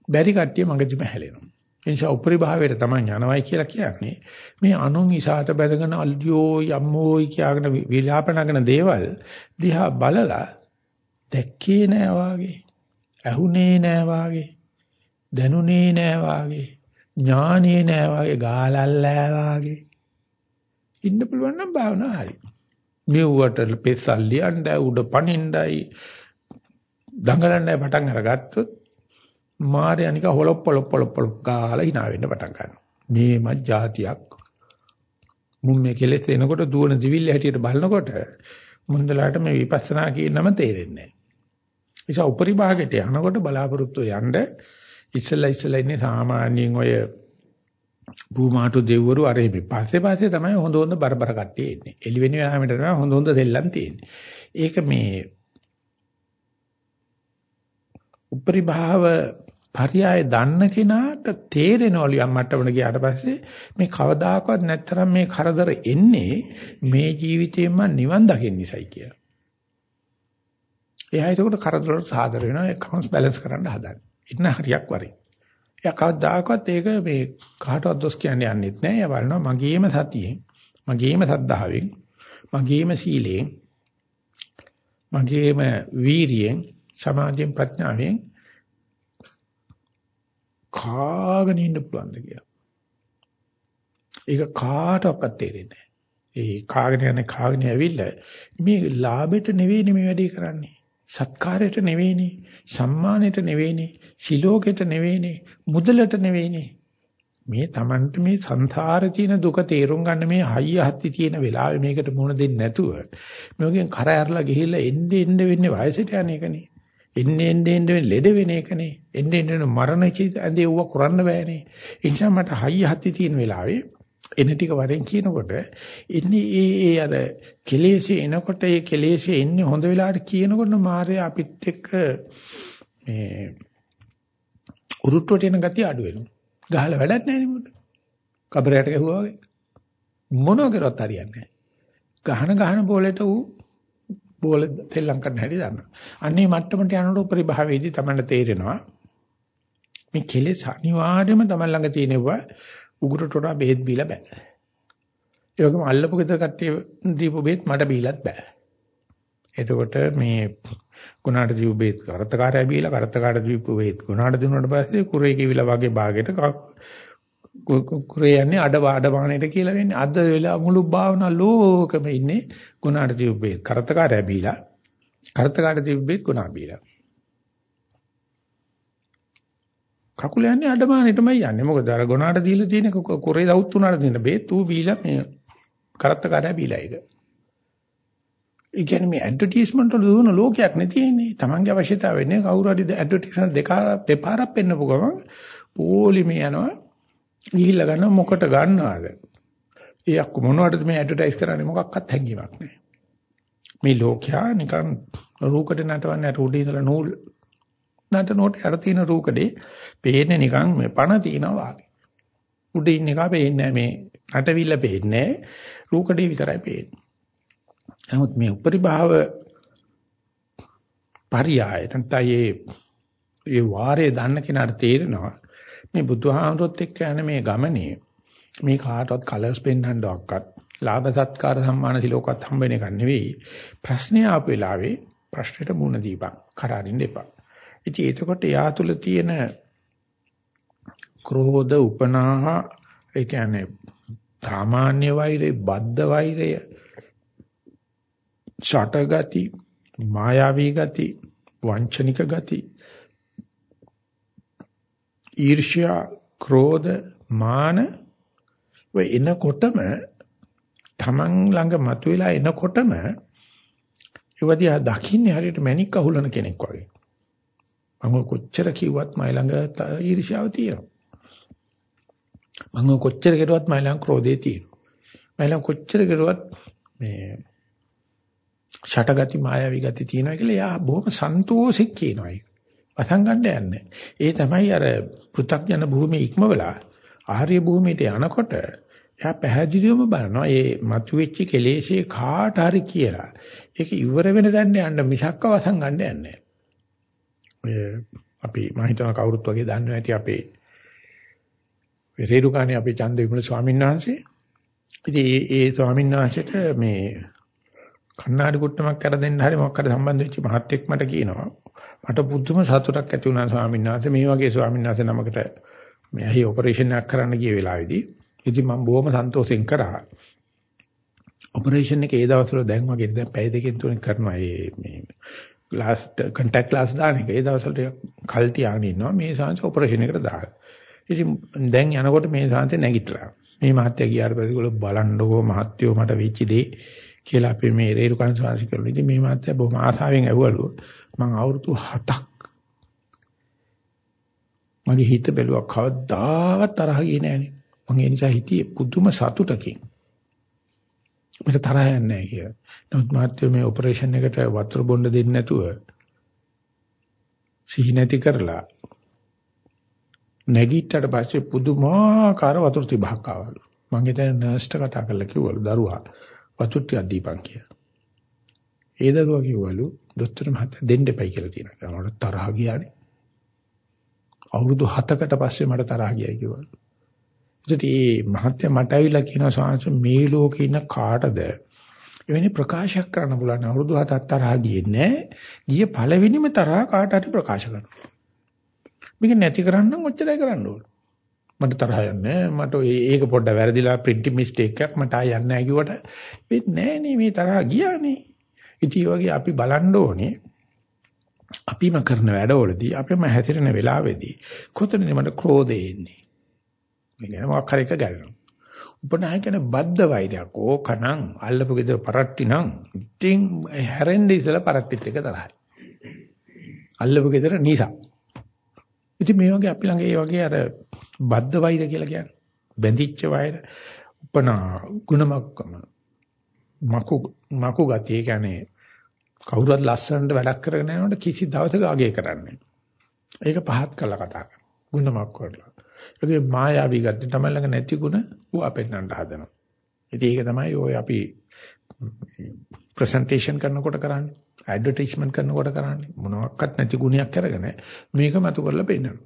S1: බැරි කට්ටිය මගදීම හැලෙනවා. ඒ නිසා උපරි භාවයට තමයි යනවයි කියලා කියන්නේ මේ අනුන් ඉසాత බැඳගෙන අල්ලියෝ යම්මෝයි කියාගෙන විලාප නගන දේවල් දිහා බලලා දැක්කේ නෑ වාගේ ඇහුනේ නෑ වාගේ දැනුනේ නෑ වාගේ ඥානේ නෑ වාගේ ගාලල්ලා වාගේ. ඉන්න පුළුවන් නම් භාවනාව හරි. මෙව්වට පෙස්සල් ලියන්නයි උඩ පනින්නයි දඟලන්නයි පටන් අරගත්තොත් මාරේ අනික හොලොප් පොලොප් පොලොප් පොලොප් ගාලා hina වෙන්න පටන් ගන්නවා. මේ මජ්ජාතියක්. මුන් මේ කෙලෙස් එනකොට දුවන දිවිල්ල හැටියට බලනකොට මුන්දලාට මේ විපස්සනා කියන නම තේරෙන්නේ නැහැ. නිසා උපරිභාගයට යනකොට බලාපොරොත්තු යන්න ඉස්සලා ඉස්සලා ඉන්නේ සාමාන්‍යයෙන් ඔය භූමාටු දෙව්වරු අරේ මේ පස්සේ පස්සේ තමයි හොඳ හොඳ බරබර කට්ටිය එන්නේ. එළි වෙන යාමට තමයි හොඳ හොඳ දෙල්ලන් තියෙන්නේ. ඒක මේ උපරිභාව පරියාය දන්න කෙනාට තේරෙනවලු යම් මට්ටමකට ගියාට පස්සේ මේ කවදාකවත් නැත්තරම් මේ කරදර එන්නේ මේ ජීවිතේම නිවන් දකින්න නිසායි කියලා. එයා ඒකට කරදර වලට සාදර වෙනවා ඒකවුන්ට්ස් බැලන්ස් කරන්න හදන්නේ. ඉන්න හරියක් වරේ. එයා කවදාකවත් ඒක මේ කාටවත් දොස් කියන්නේ යන්නෙත් නෑ. එයා බලනවා මගේම සතියෙන්, මගේම සද්ධාවෙන්, මගේම සීලයෙන්, මගේම වීරියෙන්, සමාධියෙන් ප්‍රඥාවෙන් කාගෙන ඉන්න පුළුවන්ද කියලා. ඒක කාටවත් තේරෙන්නේ නැහැ. ඒ කාගෙන යන කාගෙන ඇවිල්ලා මේ ලාභෙට නෙවෙයි මේ වැඩේ කරන්නේ. සත්කාරයට නෙවෙයිනේ, සම්මානෙට නෙවෙයිනේ, සිලෝකෙට නෙවෙයිනේ, මුදලට නෙවෙයිනේ. මේ Tamanට මේ සංසාරේ තියෙන දුක තේරුම් ගන්න මේ හයිය හත්ති තියෙන වෙලාවේ මේකට මුහුණ දෙන්නේ නැතුව මේකෙන් කර ඇරලා ගිහිල්ලා එන්නේ එන්නේ වෙන්නේ වයසට යන එකනේ. එන්නේ එන්නේ එන්නේ ලෙඩ වෙන එකනේ. එන්නේ එන්නේ මරණ ඇඳේ ඌව කරන්න බෑනේ. ඒ නිසා මට හයිය හත්ති තියෙන වෙලාවේ එන ටික වරෙන් කියනකොට ඉන්නේ ඒ ඒ අර කෙලෙසේ එනකොට ඒ කෙලෙසේ එන්නේ හොඳ වෙලාවට කියනකොට මාරේ අපිත් එක්ක මේ උරුට්ටුවට එන ගතිය අඩු වෙනවා. ගහලා වැඩක් නැහැ නේ කබරයට ගැහුවා වගේ. මොනවා කරවත් හරියන්නේ නැහැ. ගහන ගහන බෝලෙට ඌ බෝල තෙල්ලම් කරන්න හැටි දන්නවා. අන්නේ මට්ටමට යනකොට පරිභාවයේදී තමයි තේරෙනවා. මේ කෙලෙස් අනිවාර්යයෙන්ම තමයි ළඟ තියෙනවා උගුරට වඩා බෙහෙත් බීලා බෑ. ඒ වගේම අල්ලපු ගෙදර කට්ටිය දීපු බෙහෙත් මට බීලත් බෑ. එතකොට මේ ගුණාට දීපු බෙහෙත් කරත්තකාරය බීලා කරත්තකාරට දීපු බෙහෙත් ගුණාට දුන්නාට පස්සේ කුරේ කිවිලා වගේ භාගයට කුරේ යන්නේ අඩ අඩ බාහනේට කියලා වෙන්නේ. අද වෙලා මුළු භාවනා ලෝකෙම ඉන්නේ ගුණාට දීපු බෙහෙත් කරත්තකාරය බීලා කරත්තකාරට දීපු බෙහෙත් ගුණා බීලා. කකුල යන්නේ අඩමානෙටමයි යන්නේ. මොකද අර ගොනාට දීලා තියෙන කොරේ දවුත් උනාට දෙන්න බේත් ඌ බීලා මේ කරත්තකාරය බීලා ඒක. ඒ කියන්නේ මේ ඇඩ්වර්ටයිස්මන්ට් වල දුවන ලෝකයක් නේ තියෙන්නේ. Tamange අවශ්‍යතාව වෙන්නේ කවුරු හරි ඇඩ්වර්ටයිස්මන්ට් දෙක දෙපාරක් පෙන්නපු ගමන් පොලිමේ යනවා. ගිහිල්ලා ගන්න මොකට ගන්නවද? ඒ අක්ක මොනවටද මේ ඇඩ්වර්ටයිස් කරන්නේ මොකක්වත් හැංගීමක් නැහැ. මේ ලෝකයා නිකන් රූකඩ නටවන්නේ රූඩේ ඉඳලා නූල් නටනකොට යට තියෙන රූකඩේ පේන්නේ නිකන් මේ පණ තියනවා වගේ. උඩ ඉන්න එක පේන්නේ මේ නටවිල්ල පේන්නේ රූකඩේ විතරයි පේන්නේ. නමුත් මේ උපරිභාව පරියාය නැත්නම් ඒ වාරේ දන්න කෙනාට තේරෙනවා මේ බුදුහාමුදුරුත් එක්ක යන මේ ගමනේ මේ කාටවත් කලර්ස් පෙන්වන්නවක්වත් ලාභ සත්කාර සම්මාන සිලෝකත් හම්බ වෙන එක නෙවෙයි ප්‍රශ්නේ ආපු වෙලාවේ ප්‍රශ්නෙට මුණ දීපන්. කරාරින්න එපා. ඉතින් එතකොට යා තුල තියෙන ක්‍රෝධ උපනාහ ඒ කියන්නේ සාමාන්‍ය වෛරය, බද්ධ වෛරය, ෂටගති, මායාවී ගති, වංචනික ගති, ඊර්ෂ්‍යා, ක්‍රෝධ, මාන ඔය එනකොටම තමන් ළඟ මතුවලා එනකොටම ඒවදී ආ දකින්නේ හරියට මැණික් අහුලන කෙනෙක් වගේ. මම කොච්චර කිව්වත් මයි ළඟ ඊර්ෂ්‍යාව තියෙනවා. මම කොච්චර කෙරුවත් මයි ළඟ ක්‍රෝධය තියෙනවා. මයි ළඟ කොච්චර කෙරුවත් මේ ෂටගති මායාවී ගති තියෙනවා කියලා එයා බොහොම සන්තෝෂෙක් කියනවා ඒක. වසන් ගන්න යන්නේ. ඒ තමයි අර පෘථග්ජන භූමියේ ඉක්මවලා ආර්ය භූමියට යනකොට එයා පැහැදිලිවම බලනවා මේ මතුවෙච්ච කෙලෙසේ කාට හරි කියලා. ඒක ඉවර වෙන දන්න යන්න මිසක්ක වසන් ගන්න යන්නේ ඔය අපි මම හිතනවා කවුරුත් වගේ දන්නවා ඇති අපේ රේරුකාණේ අපේ චන්ද විමල ස්වාමීන් වහන්සේ. ඉතින් ඒ ඒ ස්වාමීන් වහන්සේට මේ කන්නාඩි කුට්ටමක් කර දෙන්න හරි මොකක් හරි සම්බන්ධ වෙච්ච මහත්ෙක් මට කියනවා. මට පුදුම සතුටක් ඇති වුණා ස්වාමීන් වහන්සේ මේ වගේ ස්වාමීන් වහන්සේ නමකට මේ ඇහි ඔපරේෂන් එකක් කරන්න ගිය වෙලාවේදී ඉතින් මම බොහොම සන්තෝෂෙන් කරා. ඔපරේෂන් එක ඒ දවස්වල දැන් වගේ දැන් පැය දෙකකින් තුනෙන් කරනවා මේ මේ ලාස්ට් කන්ටැක්ට් ක්ලාස් දාන එක. ඒ දවස්වල කල් තියාගෙන ඉන්නවා මේ සාංශ ඔපරේෂන් එකට දාලා. ඉතින් දැන් යනකොට මේ සාංශේ නැගිටලා. මේ මහත්තයා ගියාට පස්සේ ඒගොල්ලෝ බලන්නකෝ මහත්තයෝ මට වෙච්ච දේ කියලා අපි මේ රේරුකන් සාංශ කරනවා. ඉතින් මේ මහත්තයා බොහොම ආසාවෙන් ඇහුවලු මම අවුරුදු 7ක් මගේ හිත බැලුවා කවදාවත් තරහ ගියේ නෑනේ. මම ඒ නිසා හිතියේ පුදුම සතුටකින්. මට තරහ යන්නේ නැහැ කියලා. නමුත් මාත්‍ය මේ ඔපරේෂන් එකට වතුර බොන්න දෙන්නේ නැතුව සිහි නැති කරලා නැගිට්ටට පස්සේ පුදුමාකාර වතුර තිබහක් ආවලු. මං හිතන්නේ නර්ස්ට කතා කරලා කිව්වලු දරුවා වතුර ටිකක් දීපන් කියලා. ඒ දරුවා කිව්වලු දොස්තර මහත්තයා දෙන්න එපයි කියලා තියෙනවා. මට තරහ ගියානේ. අවුරුදු 7කට පස්සේ මට තරහ ගියයි කිව්වලු. ඉතින් මේ මහත්තයා මට ඇවිල්ලා කියනවා සාංශ මේ ලෝකේ ඉන්න කාටද එවැනි ප්‍රකාශයක් කරන්න පුළුවන් අවුරුදු 7ක් තරහ ගියේ නැහැ. ගියේ පළවෙනිම තරහ කාට හරි ප්‍රකාශ කරනවා. මේක නැති කරන්න ඔච්චරයි කරන්න ඕන. මට තරහ යන්නේ මට ඒක පොඩ්ඩ වැරදිලා printing mistake එකක් මට ආය යන්නේ නැහැ කිව්වට වෙන්නේ නැහැ නේ මේ තරහ ගියානේ. ඉතින් වගේ අපි බලන්න ඕනේ අපිම කරන වැඩවලදී අපිම හැතිරෙන වෙලාවේදී කොතනද මට ක්‍රෝධය එන්නේ? මේ කියන්නේ මොකක් හරි එක ගැලෙනවා. උපනායකන බද්ධ වෛරයක් ඕකනම් අල්ලපු ගෙදර පරට්ටි නම් ඉතින් හැරෙන්නේ ඉතලා පරට්ටිත් එක තරහයි. අල්ලපු ගෙදර නිසා. ඉතින් මේ වගේ අපි ළඟ ඒ වගේ අර බද්ධ වෛර කියලා කියන්නේ බැඳිච්ච වෛර උපනා ගුණමක්කම මකු මකු ගතිය කියන්නේ කවුරුත් ලස්සනට වැඩක් කරගෙන යනකොට කිසි දවසක අගය කරන්නේ. ඒක පහත් කළා කතා කරනවා. ගුණමක් කරලා. ඒකේ මායාවී ගති තමයි ළඟ නැති ගුණ ඌ අපෙන්නට හදනවා. ඉතින් ඒක තමයි ඔය අපි ප්‍රසන්ටේෂන් කරනකොට කරන්නේ. ඇඩ්වර්ටයිස්මන්ට් කරනකොට කරන්නේ. මොනවත් නැති ගුණයක් අරගෙන මේක මතු කරලා පෙන්නනවා.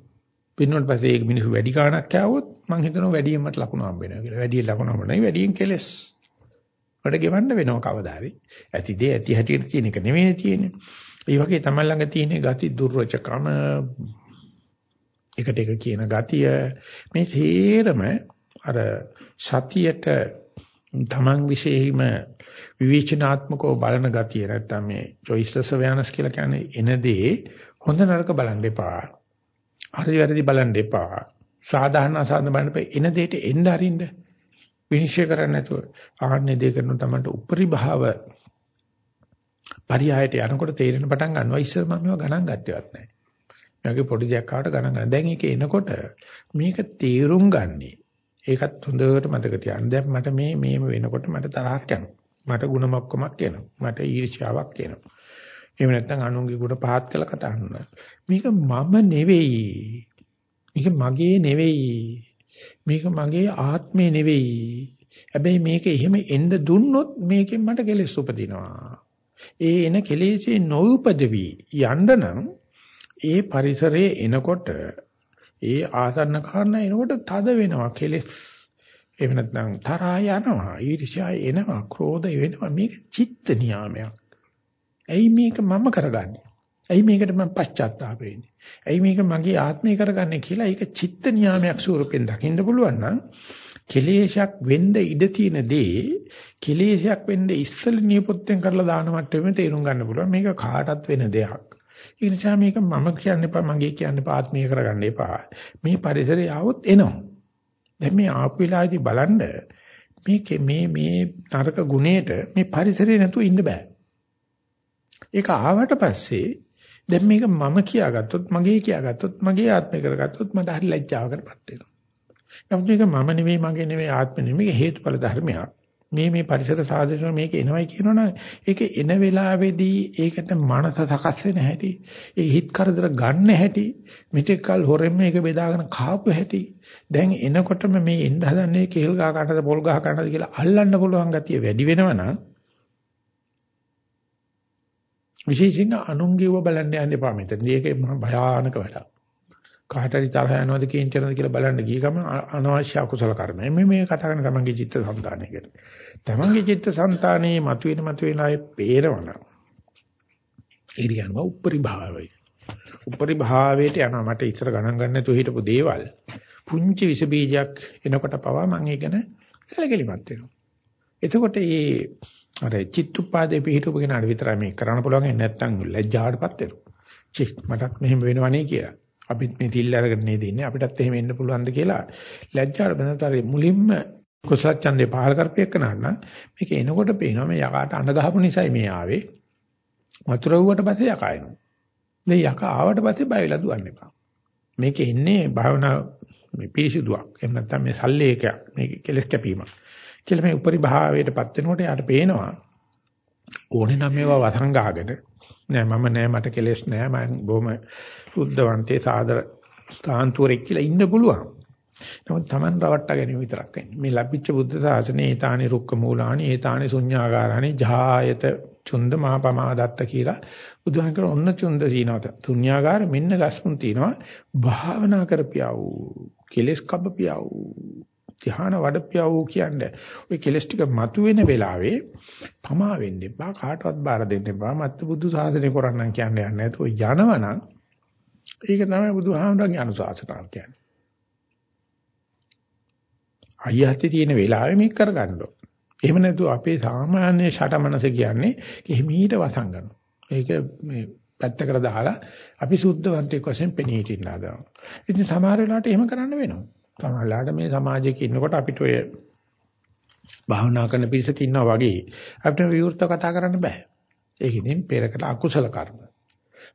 S1: පෙන්වුවට පස්සේ ඒක මිනිස්සු වැඩි ගාණක් කෑවොත් මම හිතනවා වැඩියෙන් මට ලකුණු හම්බ වෙනවා කියලා. වැඩියෙන් ලකුණු හම්බ නැහැ. වැඩියෙන් කෙලස්. වලට ගෙවන්න වෙනවා කවදා හරි. ඇති දේ ඇති හැටියට තියෙන එක නෙමෙයි තියෙන්නේ. ඒ වගේ තමයි ළඟ තියෙන ගති දුර්වචකම එකට එක කියන ගතිය මේ තේරම අර සතියට තමන් විශේෂයෙන්ම විවේචනාත්මකව බලන ගතිය නැත්තම් මේ choiceless awareness කියලා කියන්නේ එනදී හොඳ නරක බලන්න එපා. හරි වැරදි බලන්න එපා. සාධාරණ අසාධාරණ බලන්න එපා. එන දෙයට එන්න අරින්න. විනිශ්චය කරන්න නැතුව ආන්නේ දෙය කරන තමන්ට උපරි භාව පරියායට යනකොට තේරෙන පටන් ගන්නවා ඉස්සර මම මේවා ගණන් ගත්තේවත් නැහැ. මේකේ පොඩි දෙයක් ආවට ගණන් ගන්න. දැන් ඒක එනකොට මේක තීරුම් ගන්නේ. ඒකත් හොඳට මතක තියාගන්න. දැන් මට මේ මේම වෙනකොට මට තරහක් යනවා. මට ಗುಣමක්කමක් එනවා. මට ඊර්ෂ්‍යාවක් එනවා. එහෙම නැත්නම් අනුන්ගේ ගුණ පහත් කළ කතා කරනවා. මේක මම නෙවෙයි. මේක මගේ නෙවෙයි. මේක මගේ ආත්මේ නෙවෙයි. හැබැයි මේක එහෙම එන්න දුන්නොත් මේකෙන් මට කෙලෙස් උපදිනවා. ඒ එන කෙලෙසේ නොඋපදවි යන්න නම් ඒ පරිසරයේ එනකොට ඒ ආසන්න කාරණා එනකොට තද වෙනවා කෙලෙස්. එහෙම නැත්නම් තරහා යනවා, ඊර්ෂ්‍යා එනවා, ක්‍රෝධය වෙනවා. මේක චිත්ත නියාමයක්. ඇයි මේක මම කරගන්නේ? ඇයි මේකට මම පශ්චාත්තාප වෙන්නේ? ඇයි මේක මගේ ආත්මය කරගන්නේ කියලා ඒක චිත්ත නියාමයක් ස්වරූපෙන් දකින්න පුළුවන් නම් කෙලේශයක් වෙන්න ඉඩ තියෙන දේ කෙලේශයක් වෙන්න ඉස්සෙල් නියපොත්තෙන් කරලා දාන මට්ටමේ තේරුම් ගන්න පුළුවන් මේක කාටත් වෙන දෙයක්. ඒ නිසා මේක මම කියන්න එපා මගේ කියන්න එපා ආත්මීය කරගන්න එපා. මේ පරිසරය આવොත් එනවා. දැන් මේ ආපු වෙලාවේදී බලන්න මේ මේ මේ නරක ගුණේට මේ පරිසරේ නැතුව ඉන්න බෑ. ඒක ආවට පස්සේ දැන් මේක මම කියාගත්තොත් මගේ කියාගත්තොත් මගේ ආත්මය කරගත්තොත් මට හරි ලැජ්ජාවකටපත් වෙනවා. නමුත් මේක මම නෙවෙයි මගේ නෙවෙයි ආත්මෙ නෙවෙයි හේතුඵල ධර්මයක්. මේ මේ පරිසර සාධන මේක එනවයි කියනවනම් ඒක එන වෙලාවේදී ඒකට මනස සකස් වෙන හැටි ඒ හිත කරදර ගන්න හැටි මෙතෙක් කල හොරෙන් මේක බෙදාගෙන කාපු හැටි දැන් එනකොටම මේ එන්න හදන්නේ කේල් ගහ කන්නද පොල් ගහ කන්නද කියලා අල්ලන්න පුළුවන් ගතිය වැඩි වෙනවනම් විශේෂයෙන් අනුන්ගේව බලන්න යන්න එපා මෙතන. මේක භයානක වැඩක්. කාට හරි තරහ යනවද කේන්ති යනවද කියලා බලන්න ගිය ගමන් අනවශ්‍ය අකුසල කර්ම. මේ මේ කතා කරන තමන්ගේ චිත්ත සංතානයකට. තමන්ගේ චිත්ත සංතානයේ මතුවෙන මතුවෙන අය පේරවන. ඒරියන්ව උපරි භාවයයි. උපරි භාවයට යනවා මට ඉස්සර ගණන් ගන්න නැතුව හිටපු දේවල් පුංචි විස බීජයක් එනකොට පවා මම ඒක ගැන සැලකිලිමත් වෙනවා. එතකොට මේ අර චිත්තුපාදේ පිහිටුපු කෙනාට විතරයි මේ කරන්න පුළුවන් නැත්නම් ලැජ්ජාටපත් වෙනවා. චි මටත් මෙහෙම වෙනවනේ කියලා. අපිත් මේ තිල් අරගෙන නේද ඉන්නේ? අපිටත් එහෙම එන්න පුළුවන්ද කියලා ලැජ්ජාට බඳතර මුලින්ම කුසල ඡන්දේ පහල කරපේකනන්න මේක එනකොට පේනවා මේ යකාට අඬ ගහපු නිසායි මේ ආවේ. වතුර වුවට පස්සේ යකා එනවා. දැන් යකා ආවට පස්සේ බය වෙලා දුවන්න එපා. මේක එන්නේ භාවනා මේ පිරිසිදුවක්. එහෙම නැත්නම් මේ සල්ලේකයක් මේක කෙලස් කැපීමක් කියලා මේ උපරි භාවයටපත් වෙනකොට යාට පේනවා ඕනේ නම් මේවා වසංගාගෙන නෑ මම නෑ මට කෙලස් නෑ මම බොහොම සුද්ධවන්තේ සාදර ස්ථාන්තුරෙක් කියලා ඉන්න පුළුවන්. නමුත් Taman රවට්ට ගැනීම විතරක් වෙන්නේ. මේ ලැබිච්ච බුද්ධ ශාසනේ ඊතානි රුක්ක මූලානි ඊතානි ශුඤ්ඤාගාරානි ජායත චුන්ද මහපමාදත්ත කියලා බුදුහන් කර ඔන්න චුන්ද සීනවත. ශුඤ්ඤාගාර මෙන්න ගස්මුන් තිනවා භාවනා කරපියව. කෙලස් කබ්බපියව. ධ්‍යාන වඩපියව කියන්නේ. ওই කෙලස් ටික මතුවෙන වෙලාවේ පමා වෙන්න එපා කාටවත් බාර දෙන්න එපා. මත් බුදු ශාසනේ කරන්නම් කියන්නේ නැහැ. නැත්නම් යනවනම් ඒක තමයි බුදුහාමුදුරන්ගේ අනුශාසනාව කියන්නේ. අයියහත්තේ තියෙන වෙලාවෙ මේක කරගන්න ඕන. එහෙම නැතුව අපේ සාමාන්‍ය ෂටමනස කියන්නේ එහිමීට වසංගන. ඒක මේ පැත්තකට දාලා අපි සුද්ධවන්තයෙක් වශයෙන් පෙනී හිටින්න හදනවා. ඉතින් සමහර වෙලාවට එහෙම කරන්න වෙනවා. සමහර වෙලාවට මේ සමාජයක ඉන්නකොට අපිට ඔය භාවනා කරන පිරිසක් ඉන්නවා වගේ අපිට විවෘත කතා කරන්න බෑ. ඒකෙන් පෙරකට අකුසල කර්ම.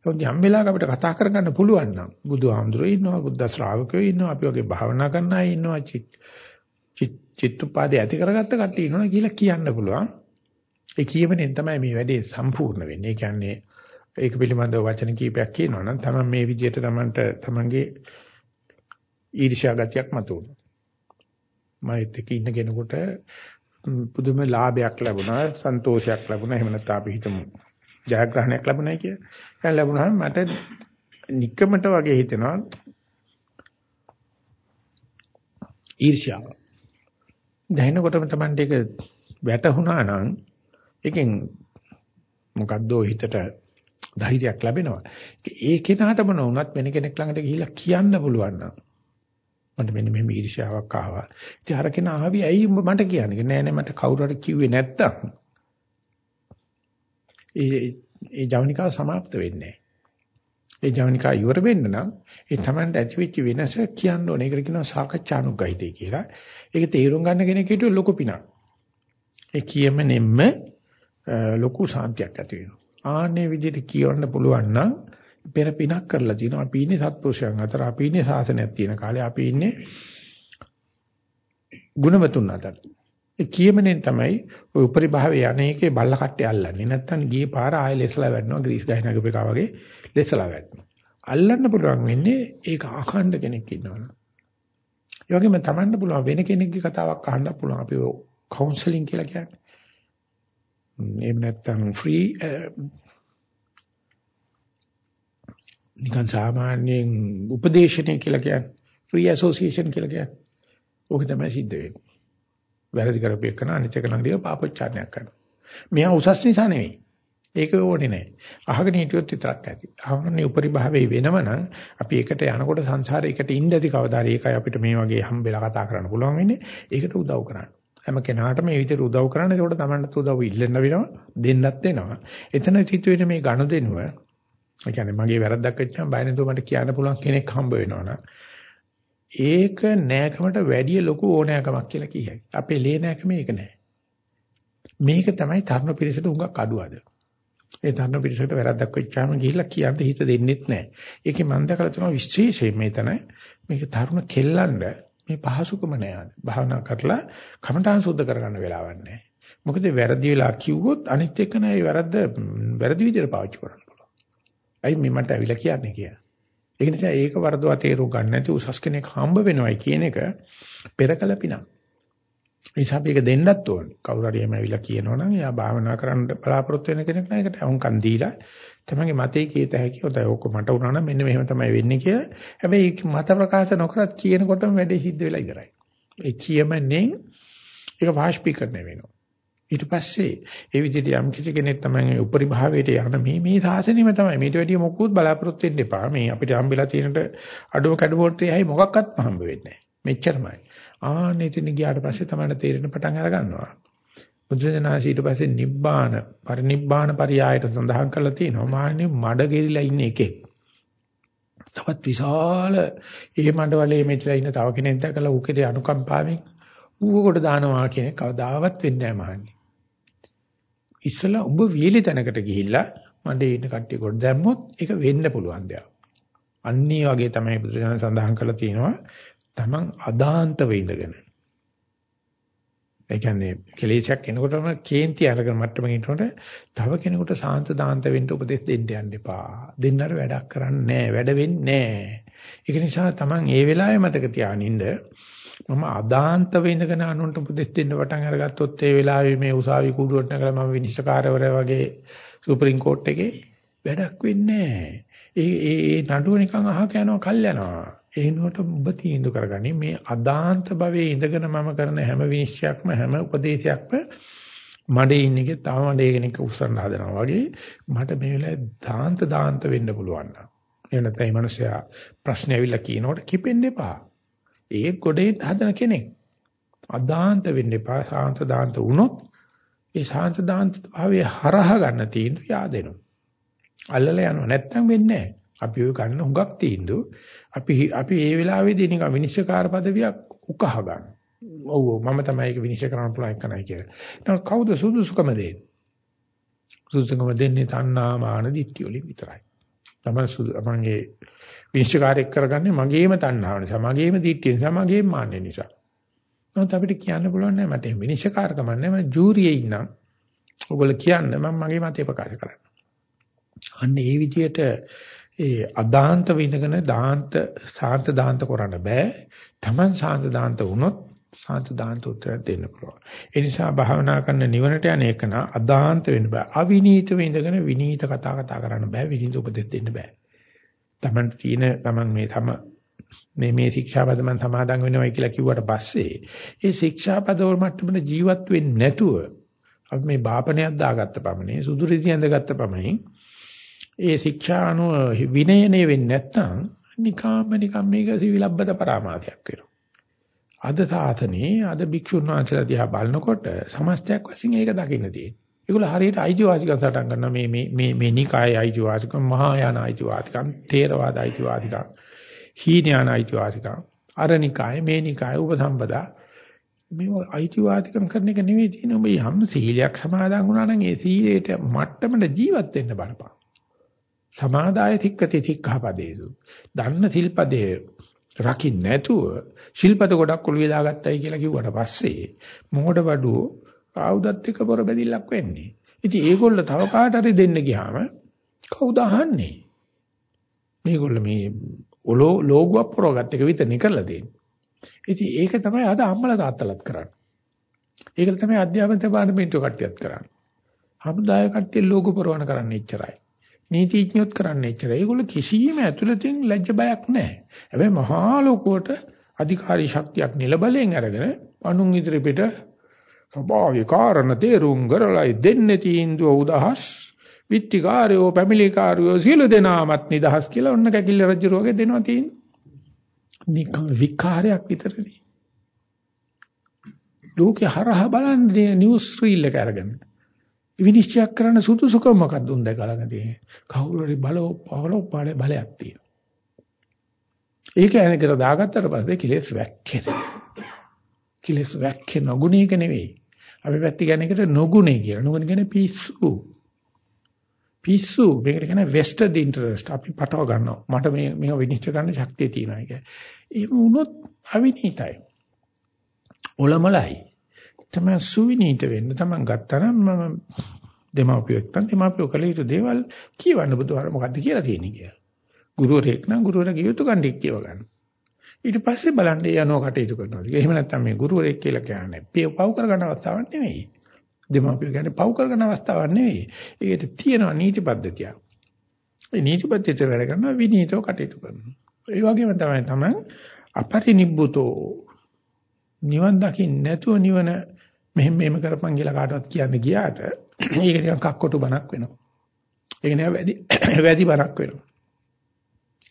S1: යම් වෙලාවක අපිට කතා කරගන්න පුළුවන් නම් බුදුහාමුදුරුවෝ ඉන්නවා බුද්ධ ශ්‍රාවකයෝ ඉන්නවා අපි වගේ භාවනා කරන අය ඉන්නවා චිත්තුපාදේ ඇති කරගත්ත කට්ටිය ඉන්නවා කියලා කියන්න පුළුවන්. ඒ කියමනෙන් තමයි මේ වැඩේ සම්පූර්ණ වෙන්නේ. ඒ කියන්නේ ඒක පිළිබඳව වචන කීපයක් කියනවා නම් තමයි මේ විදිහට තමන්ට තමන්ගේ ඊර්ෂ්‍යා ගතියක් මතුවෙනවා මයිත් එක්ක ඉන්න කෙනෙකුට පුදුම ලාභයක් ලැබුණා සන්තෝෂයක් ලැබුණා. එහෙම නැත්නම් අපි හිතමු. ජයග්‍රහණයක් ලැබුණයි කියලා. දැන් ලැබුණාම මට নিকමට වගේ හිතෙනවා ඊර්ෂ්‍යාව. දැනෙනකොටම Tamante එක වැටුණා නම් එකෙන් මොකද්ද හිතට ධෛර්යයක් ලැබෙනවා. ඒ කෙනාටම නොවුනත් වෙන කෙනෙක් ළඟට ගිහිල්ලා කියන්න පුළුවන් නම් මට මෙන්න මෙහෙම ඊර්ෂ්‍යාවක් ආවා. ඉතින් අර කෙනා ආවි ඇයි උඹ මට කියන්නේ? නෑ නෑ මට කවුරු හරි කිව්වේ නැත්තම් ඒ ඒ ජවනිකාව સમાપ્ત වෙන්නේ ඒ ජවනිකාව ඉවර වෙන්න නම් ඒ Tamanට ඇතිවෙච්ච වෙනස කියන්න ඕනේ. ඒකට කියනවා සාකච්ඡානුගහිතය කියලා. ඒක තේරුම් ගන්න කෙනෙක් හිටියොත් ලොකු පිනක්. ඒ කියමනෙන්න ලොකු සාන්තියක් ඇති වෙනවා. ආන්නේ විදිහට කියවන්න පුළුවන් නම් පෙර පිනක් කරලා තිනවා. අපි ඉන්නේ සත්පුරුෂයන් අතර, අපි ඉන්නේ ශාසනයක් තියෙන කාලේ, අපි ඉන්නේ ගුණවතුන් අතර. ඒ කියමනෙන් තමයි ওই උපරිභාවයේ යන්නේකේ බල්ල කට්ටේ අල්ලන්නේ. නැත්තම් ගියේ පාර ආයෙ ලෙසලා වැටෙනවා ග්‍රීස් ගහ නගපේකා වගේ ලෙසලා වැටෙනවා. අල්ලන්න පුළුවන් වෙන්නේ ඒක අහන්න කෙනෙක් ඉන්නවනේ. ඒ වගේම තමන්ට පුළුවන් වෙන කෙනෙක්ගේ කතාවක් අහන්න පුළුවන්. අපි කවුන්සලින් කියලා කියන්නේ. එහෙම නැත්තම් ෆ්‍රී නිකන් සාමාන්‍යයෙන් උපදේශනය කියලා කියන්නේ. ෆ්‍රී ඇසෝසියේෂන් කියලා කියන්නේ. ඕක තමයි සිද්ධ වෙන්නේ. වැරදි කරපු එකන අනිත් එක ළඟදී පාපොච්චාරණයක් කරනවා. මෙයා උසස් නිසා නෙවෙයි. ඒක ඕනේ නැහැ. අහගෙන හිටියොත් විතරක් ඇති. අහන්නේ උපරිභාවයේ වෙනවනම් අපි ඒකට යනකොට සංසාරේ එකට ඉන්න ඇති කවදාද ඒකයි අපිට මේ වගේ හම්බෙලා කතා කරන්න පුළුවන් වෙන්නේ. ඒකට උදව් කරන්න. හැම කෙනාටම මේ විදිහට උදව් කරන්න. ඒකට තමන්ට උදව් ඉල්ලන්න වෙනවා. දෙන්නත් වෙනවා. එතන සිතුවේ මේ ගනුදෙනුව ඒ කියන්නේ මගේ වැරද්දක් වෙච්චාම බය නැතුව මට කියන්න පුළුවන් කෙනෙක් හම්බ වෙනවනම් ඒක නෑකමට වැඩිය ලොකු ඕනෑකමක් කියලා කියයි. අපේ ලේ නෑකම මේක නෑ. මේක තමයි තරුණ පිරිසට උඟක් අඩුවද. ඒ තරුණ පිරිසට වැරද්දක් වෙච්චාම ගිහිල්ලා කියන්න හිත දෙන්නෙත් නෑ. ඒකේ මම දැකලා තියෙනවා විශේෂයෙන් මේතන මේක තරුණ කෙල්ලන්ඩ මේ පහසුකම නෑ. භාවනා කරලා කමඨාන් සුද්ධ කරගන්න වෙලාවක් නෑ. මොකද වැරදි වෙලා කිව්වොත් අනිත් එක නෑ වැරද්ද වැරදි විදිහට පාවිච්චි කරන්න පුළුවන්. අයි මේ මට ඇවිල්ලා කියන්නේ කියලා. ඒ නිසා ඒක වරදවා තේරුම් ගන්න නැති උසස් කෙනෙක් හම්බ වෙනවයි කියන එක පෙරකල පිනක්. ඒ නිසා මේක දෙන්නත් ඕනේ. කවුරු හරි එහෙම ඇවිල්ලා කියනවනම් එයා භාවනා කරන්න බලාපොරොත්තු වෙන කෙනෙක් නම් ඒකට අහුම්කන් දීලා තමන්ගේ මතේ කීත හැකි හොඳයි. ඕක මට උනා නම් මෙන්න මෙහෙම තමයි වෙන්නේ කියලා. හැබැයි මත ප්‍රකාශ නොකරත් කියනකොටම වැඩේ සිද්ධ වෙලා ඉවරයි. ඒ කියමනේ ඒක වාෂ්පීකරණය වෙනවා. ඊට පස්සේ ඒ විදිහට යම් කිසි කෙනෙක් තමයි උපරි භාවයට යන මේ මේ සාසනෙම තමයි. මේට වැඩිය මොකුත් බලාපොරොත්තු වෙන්න එපා. මේ අපිට හම්බෙලා තියෙනට අඩුව කඩවෝට්ටේ ඇයි මොකක්වත් හම්බ වෙන්නේ නැහැ. මෙච්චරමයි. ආන්නේ තින් ගියාට පස්සේ තමයි තේරෙන පටන් අර ගන්නවා බුදුසෙනාසී ඊට පස්සේ නිබ්බාන පරිනිබ්බාන පරියායට සඳහන් කරලා තියෙනවා. මාන්නේ මඩ ගෙරිලා ඉන්න එකෙක් තවත් විශාල ඒ මඩවලේ මෙතන ඉන්න තව කෙනෙක් දැකලා ඌකේ අනුකම්පාවෙන් ඌව කොට දානවා කියන කවදාවත් වෙන්නේ නැහැ මහන්නේ. ඉස්සලා ඔබ වියලි තැනකට ගිහිල්ලා මඩේ ඉන්න කට්ටිය කොට දැම්මොත් ඒක වෙන්න පුළුවන් දෙයක්. අන්නේ වගේ තමයි බුදුරජාණන් සඳහන් කරලා තියෙනවා. Taman අදාන්තව ඉඳගෙන. ඒ කියන්නේ කෙලෙසයක් එනකොටම කේන්ති අරගෙන මට්ටමකින් ඉන්නකොට තව කෙනෙකුට සාන්ත දාන්ත වෙන්න උපදෙස් දෙන්න යන්න එපා. දෙන්නර වැඩක් කරන්නේ නැහැ. වැඩ වෙන්නේ නැහැ. ඒක නිසා Taman ඒ වෙලාවේ මතක තියාගෙන ඉන්න මම අදාන්ත වෙඳගෙන අනුන්ට උපදෙස් දෙන්න පටන් අරගත්තොත් ඒ වෙලාවේ මේ උසාවි කුඩුවට නැගලා මම විනිශ්චයකාරවරය වගේ සුප්‍රීම කෝට් එකේ වැඩක් වෙන්නේ ඒ ඒ ඒ නඩුව නිකන් අහක යනවා කල් යනවා. ඒ නෝට ඔබ තීන්දුව කරගනි මේ අදාන්ත භවයේ ඉඳගෙන මම කරන හැම විනිශ්චයක්ම හැම උපදේශයක්ම මඩේ ඉන්න එකේ තව මඩේ කෙනෙක් උස්සන්න හදනවා වගේ මට මේ වෙලාවේ දාන්ත දාන්ත වෙන්න පුළුවන් නේද? එහෙම නැත්නම් මේ මිනිස්සයා ප්‍රශ්න ඇවිල්ලා කියනකොට කිපෙන්න එපා. ඒ ගොඩේ හදන කෙනෙක්. අදාන්ත වෙන්න එපා සාන්ත දාන්ත වුණොත් ඒ සාන්ත දාන්ත භාවයේ හරහා ගන්න තීන්දුව yaadෙනවා. අල්ලලා යනවා නැත්තම් වෙන්නේ නැහැ. අපි ඔය ගන්න හුඟක් තීන්දුව අපි අපි ඒ වෙලාවේදී නිකන් විනිශ්චයකාර පදවියක් උකහා ගන්න. ඔව් මම තමයි ඒක විනිශ්චය කරන්න පුළුවන් එකනයි කියලා. නේද කවුද සුදුසුකම දෙන්නේ? සුදුසුකම දෙන්නේ තණ්හා මාන දිට්ඨිය වලින් විතරයි. තමයි සුදු මගේ විනිශ්චයකාරයෙක් කරගන්නේ මගේම තණ්හාව නිසා, මගේම දිට්ඨිය නිසා, මගේම මාන්නය නිසා. නමුත් අපිට කියන්න පුළුවන් නෑ මට විනිශ්චයකාරකම නෑ මම ජූරියේ ඉන්නම්. ඔයගොල්ලෝ කියන්න මම මගේ මතය ප්‍රකාශ කරන්න. අන්න ඒ විදිහට ඒ අදාන්ත විඳගෙන දාන්ත සාන්ත දාන්ත කරන්න බෑ. Taman සාන්ත දාන්ත වුණොත් සාන්ත දාන්ත උත්තර දෙන්න පුළුවන්. ඒ නිසා භාවනා කරන නිවනට යන එක නා අදාන්ත වෙන්න බෑ. අවිනීත විඳගෙන විනීත කතා කතා කරන්න බෑ. විනීත උපදෙස් දෙන්න බෑ. Taman තියෙන Taman මේ තම මේ මේ ශික්ෂාපද මම සමාදන් වෙනවා කියලා කිව්වට පස්සේ ඒ ශික්ෂාපද වල මට්ටමට ජීවත් වෙන්නේ නැතුව අපි මේ බාපණයක් දාගත්ත පමණේ සුදු රිදි ඇඳගත්ත පමණින් ඒ ශික්ෂා අනුව විනයනේ වෙන්නේ නැත්නම් නිකාම නිකම් මේක සිවිලබ්බත පරාමාසයක් වෙනවා. අද සාසනේ අද භික්ෂුන් වහන්සේලා දිහා බලනකොට සමස්තයක් වශයෙන් ඒක දකින්න තියෙනවා. ඒගොල්ලෝ හරියට අයිතිවාසිකම් සටන් කරනවා මේ මේ මේ මේ නිකායේ අයිතිවාසිකම් මහායාන අයිතිවාසිකම් තේරවාද අයිතිවාසිකම් හීනයාන අයිතිවාසිකම් අරනිකායේ මේ නිකායේ උපසම්පදා. මේ අයිතිවාසිකම් කරන එක නෙවෙයි තියෙන ඔබ යම් සීලයක් සමාදන් වුණා නම් ඒ සීලයට මට්ටමට ජීවත් වෙන්න බලපන්. සමාදාය තික්කති තික්ඛාපදේසු. දන්න සිල්පදේ රකින්න නැතුව ශිල්පද ගොඩක් ඔළුවේ දාගත්තයි කියලා කිව්වට පස්සේ මොහොඩ බඩුව ආයුධත් එක්ක පොර බැදිල්ලක් වෙන්නේ. ඉතින් ඒගොල්ල තව කාට හරි දෙන්න ගියාම කවුද අහන්නේ? මේගොල්ල මේ ඔලෝ ලෝගුවක් පොරගත් එක විතරනේ කරලා තියෙන්නේ. ඉතින් ඒක තමයි අද අම්මලා තාත්තලාත් කරන්නේ. ඒක තමයි අධ්‍යාපන දෙපාර්තමේන්තුව කට්ටියත් කරන්නේ. හමුදාය කට්ටිය ලෝගු පොරවන කරන්නේ එච්චරයි. නීතිඥයොත් කරන්නේ එච්චරයි. ඒගොල්ල කිසියම් ඇතුළතින් ලැජ්ජ බයක් නැහැ. හැබැයි මහා ලෝකෝට අධිකාරී ශක්තියක් නිලබලයෙන් අරගෙන අනුන් ඉදිරියට ස්වභාවික කාරණ තේරුම් කරලා දෙන්නේ තීන්දුව උදහස් විත්තිකාරයෝ පැමිලිකාරයෝ සියලු දෙනාමත් නිදහස් කියලා ඔන්න කැකිල්ල රජු වගේ දෙනවා තියෙන්නේ. නිකම් විකාරයක් විතරනේ. ලෝකේ හරහා බලන්නේ නිවුස් රීල් එක අරගෙන. විනිශ්චය කරන්න සුදුසුකම මොකක්ද උන් දැකලා තියෙන්නේ. කවුරු හරි බලෝ පවලෝ පාඩේ බලයක් තියෙනවා. ඒක ඇනකට දාගත්තට පස්සේ කිලෙස් වැක්කෙනවා. කිලෙස් වැක්කෙන ගුණයක නෙවෙයි. අපි පැත්ති ගැන එකට නොගුණේ කියලා. නොගුණ කියන්නේ පිස්සු. පිස්සු මේකට කියන vested interest අපි පටව ගන්නවා. මට මේ මේක විනිශ්චය කරන්න ශක්තිය තියෙනවා ඒක. එහෙම වුණොත් අවිනීතයි. ඔලමලයි. තමයි සුවිනීත වෙන්න තමන් ගත්තා නම් මම දෙමාපියෙක් නම් දෙමාපියෝ කළ යුතු දේවල් කියවන්න බුදුහාර මොකද්ද කියලා තියෙන්නේ කියලා. ගුරුවරයෙක් නම් ගුරුවරගේ යුතු කණ්ඩික් කියව ගන්න. ඊට පස්සේ බලන්න යනෝ කටයුතු කරනවා. එහෙම නැත්නම් මේ ගුරුවරයෙක් කියලා කියන්නේ පව් කරගන්න අවස්ථාවක් නෙවෙයි. දෙමාපියෝ කියන්නේ පව් කරගන්න අවස්ථාවක් නෙවෙයි. ඒකට තියෙනවා නීති පද්ධතියක්. ඒ නීති පද්ධතිය වැඩ කරනවා විනීතව කටයුතු කරනවා. ඒ වගේම තමයි තමයි අපරිනිබ්බුතෝ නිවන් දකින්න නැතුව නිවන මෙහෙම මෙහෙම කරපන් කියලා කාටවත් කියන්න ගියාට ඒක නිකන් කක්කොටු බණක් වෙනවා. ඒක නෑ වැඩි <coughs> වැඩි බණක් වෙනවා.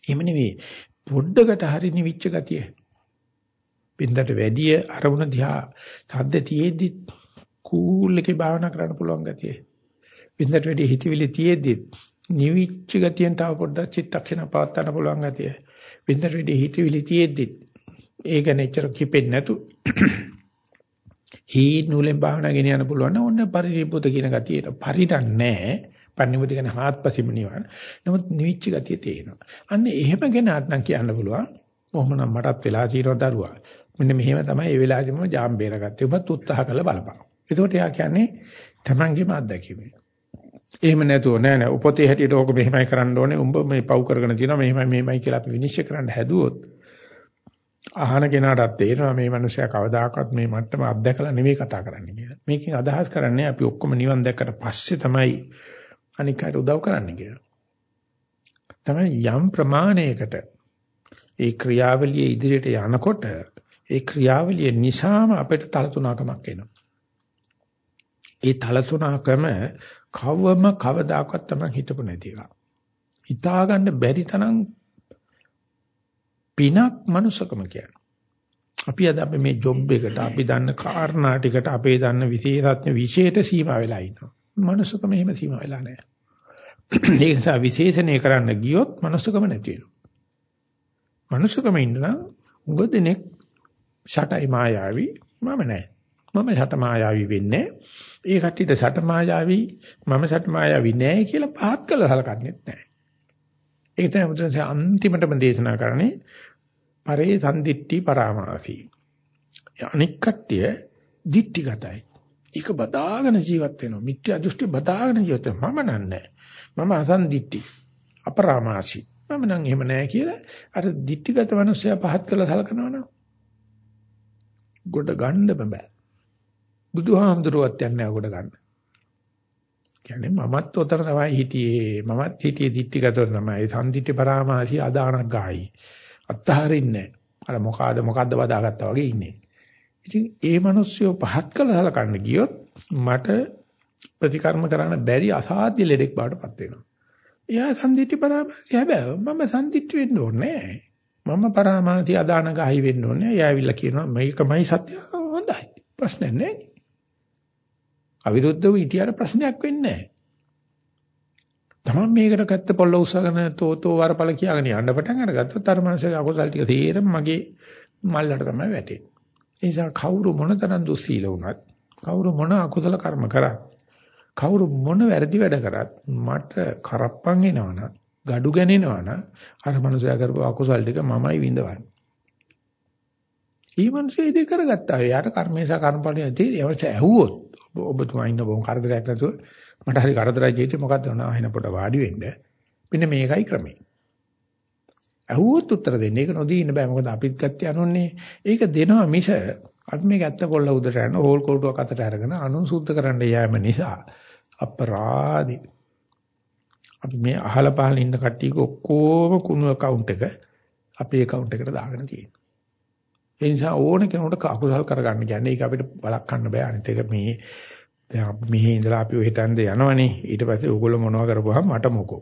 S1: එහෙම නෙවෙයි පොඩ්ඩකට හරි නිවිච්ච ගතිය. බින්දට වැඩි අරමුණ දිහා සද්ද තියේදි කූල් එකේ භාවනා කරන්න පුළුවන් ගතිය. බින්දට වැඩි හිතවිලි තියේදි නිවිච්ච ගතියෙන් තව පොඩ්ඩක් චිත්තක්ෂණ පවත් ගන්න පුළුවන් ගතිය. බින්දට වැඩි හිතවිලි තියේදි ඒක නෙච්චර කිපෙන්නේ නැතු <clears throat> හී නූලෙන් භාවනා ගෙන යන්න පුළුවන් නම් ඔන්න පරිනිබ්බුත කියන ගතියට පරිණන්නේ නැහැ. පරිනිබ්බුත කියන හාත්පසින්ම නිවන. නමුත් නිවිච්ච ගතිය තියෙනවා. අන්න එහෙම කෙනාට නම් කියන්න පුළුවන්. කොහොමනම් මටත් වෙලා තියෙනවා දරුවා. මෙන්න මෙහෙම තමයි ඒ වෙලාවෙදිම ජාම් බේරගත්තේ. ඔබත් උත්සාහ කළ බලපන්. එතකොට යා කියන්නේ තමන්ගේම අත්දැකීම. එහෙම නැතුව නෑ නෑ උපතේ හැටියට ඕක මෙහෙමයි කරන්න ඕනේ. උඹ මේ පව් කරගෙන තියෙනවා මෙහෙමයි මෙහෙමයි කියලා අපි විනිශ්චය කරන්න හැදුවොත් අහන කෙනාටත් තේරෙනවා මේ මිනිස්සයා කවදාකවත් මේ මට්ටම අත්දැකලා නෙවෙයි කතා කරන්නේ කියලා. මේකෙන් අදහස් කරන්නේ අපි ඔක්කොම නිවන් දැක්කට පස්සේ තමයි අනික් අයට උදව් කරන්නේ කියලා. තමයි යම් ප්‍රමාණයකට ඒ ක්‍රියාවලිය ඉදිරියට යනකොට ඒ ක්‍රියාවලිය නිසාම අපිට තලතුණකමක් එනවා. ඒ තලතුණකම කවම කවදාකවත් තමයි හිතපො නැති එක. හිතාගන්න බැරි තරම් පිනක් මනුස්සකම කියන්නේ. අපි අද අපි මේ ජොබ් එකට අපි දන්න කාරණා ටිකට අපේ දන්න විශේෂඥ විශේෂයට සීමා වෙලා ඉන්නවා. මනුස්සකම එහෙම සීමා වෙලා නැහැ. ඒ නිසා විශේෂණය කරන්න ගියොත් මනුස්සකම නැති වෙනවා. මනුස්සකම ඉන්නවා උගදෙනෙක් ෂටයි මායාවි මම නැහැ. මම ෂට මායාවි වෙන්නේ. ඒ කට්ටියට ෂට මායාවි මම ෂට මායාවි නැහැ කියලා පහත් කළ හලකන්නේ නැහැ. ඒක තමයි බුදුන්සේ අන්තිමටම දේශනා කරන්නේ පරේ සම්දිට්ටි පරාමාසී. අනික් කට්ටිය දිට්ටිගතයි. ඒක බදාගෙන ජීවත් වෙනවා. මිත්‍යා දෘෂ්ටි බදාගෙන ජීවත් වෙනවා. මම නන්නේ. මම අසන්දිට්ටි. අපරාමාසී. මම නම් එහෙම නැහැ කියලා අර දිට්ටිගත මිනිස්සයා පහත් කළා සලකනවා නෝ. ගොඩ ගන්න බෑ. බුදුහාමුදුරුවත් යන්නේ ගොඩ ගන්න. කියන්නේ මමත් උතර තමයි හිටියේ මමත් හිටියේ දිට්ටිගතව තමයි සම්දිට්ඨි පරාමාසී අදානක් ගායි අත්තහරින්නේ අර මොකಾದ මොකද්ද බදාගත්තා වගේ ඉන්නේ ඉතින් ඒ මිනිස්සු පහත් කළ හලකන්න ගියොත් මට ප්‍රතිකර්ම කරන්න බැරි අසාධ්‍ය ලෙඩෙක් බවටපත් වෙනවා. එයා සම්දිට්ඨි පරාමාසී හැබැයි මම සම්දිට්ඨි වෙන්න ඕනේ මම පරාමාසී අදාන ගායි වෙන්න ඕනේ එයා ඇවිල්ලා කියනවා මේකමයි සත්‍ය හොඳයි. ප්‍රශ්නයක් නැහැ අවිරුද්ධව හිටියට ප්‍රශ්නයක් වෙන්නේ නැහැ. තමන් මේකට ගත්ත පොල්ල උස්සගෙන තෝතෝ වරපල කියාගෙන යන්න පටන් අරගත්තොත් අර මනසේ අකුසල් ටික තේරෙම මගේ මල්ලට තමයි වැටෙන්නේ. ඒ නිසා කවුරු මොනතරම් දුස්සීල වුණත් කවුරු මොන අකුසල කර්ම කරත් කවුරු මොන වැරදි වැඩ කරත් මට කරප්පන් එනවනම් gadu ගණනවනම් අර මනුස්සයා කරපු අකුසල් ටික මමයි විඳවන්නේ. ඊමණසේ ඉතින් කරගත්තා. එයාට කර්මේශා කර්මඵලයේ තියෙන්නේ. අවශ්‍ය ඇහුවොත් ඔබතුමා ඉන්න බොහොම කරදරයක් නැතුව මට හරි කරදරයි ජීවිතේ මොකද්ද වුණා අහින පොඩ වාඩි වෙන්න. මෙන්න මේකයි ක්‍රමය. ඇහුවොත් උත්තර දෙන්න. ඒක නොදී ඉන්න බෑ. මොකද අපිත් ගත්තේ අනුන්නේ. ඒක දෙනවා මිස අපි මේක ඇත්ත කොල්ල උදට යන හෝල් කෝටුවක් අතට අරගෙන අනුන් සුද්ධ කරන්න යෑම නිසා අපරාධි. අපි මේ අහල පහල ඉන්න කට්ටියක ඔක්කොම කුණු account එක අපේ account එකට දාගෙන තියෙනවා. ඒ නිසා ඕන කෙනෙකුට අකුසල් කරගන්න කියන්නේ ඒක අපිට බලක් ගන්න බෑ. අනිත් එක මේ දැන් මෙහි ඉඳලා අපි ඔය හිතන්නේ යනවනේ ඊට පස්සේ ඕගොල්ලෝ මොනවා කරපුවාම මට මොකෝ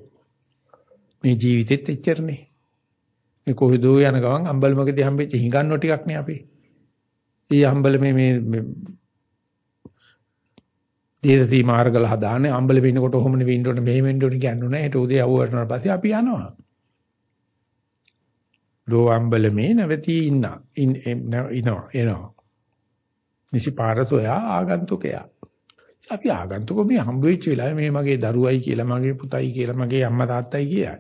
S1: මේ ජීවිතෙත් එච්චරනේ මේ කොහෙදෝ යන ගමන් අම්බලමකදී හම්බෙච්ච හිඟන්නෝ ටිකක් නේ අපි. ඊ අම්බල මේ මේ දේශී මාර්ගල හදාන්නේ අම්බලෙ ඉන්නකොට ඔහොමනේ වෙන්න ඕනේ මෙහෙම වෙන්න ඕනේ කියන්නේ නැහැ. ඒට උදේ අවුවටන පස්සේ අපි යනවා. දෝ අම්බල මේ නැවතී ඉන්න. ඉනවා එනවා. නිසි පාරසෝයා ආගන්තුකයා. අපි ආගන්තුක මේ හම්බ වෙච්ච වෙලාවේ මේ මගේ දරුවයි කියලා මගේ පුතයි කියලා මගේ අම්මා තාත්තයි කියලා.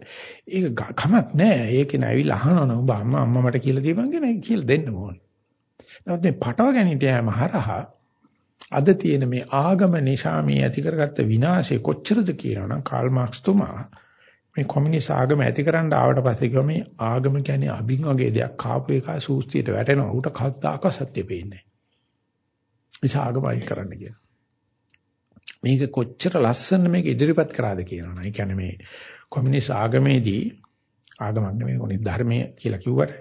S1: ඒක කමක් නෑ. ඒක නෑවිලා අහනවා උඹ අම්මා අම්මා මට කියලා දීපන් කියන කියලා දෙන්න ඕනේ. නමුත් මේ පටව ගැනීමට යෑම හරහා අද තියෙන මේ ආගම නිසා මේ ඇති කරගත්ත විනාශය කොච්චරද කියනවනම් කාල් මාක්ස් තුමා මේ කොමියුනිස්ට් ආගම ඇතිකරන්න ආවට පස්සේ කිව්වා මේ ආගම කියන්නේ අභින් වගේ දෙයක් කාපු එක සූස්තියට වැටෙනවා. උට කද්දාක සත්‍ය පේන්නේ. ඒ ආගම අයින් කරන්න කියලා. මේක කොච්චර ලස්සන මේක ඉදිරිපත් කරාද කියනවනේ. ඒ කියන්නේ මේ කොමියුනිස්ට් ආගමේදී ආගමක් නෙමෙයි කොනේ ධර්මයේ කියලා කිව්වට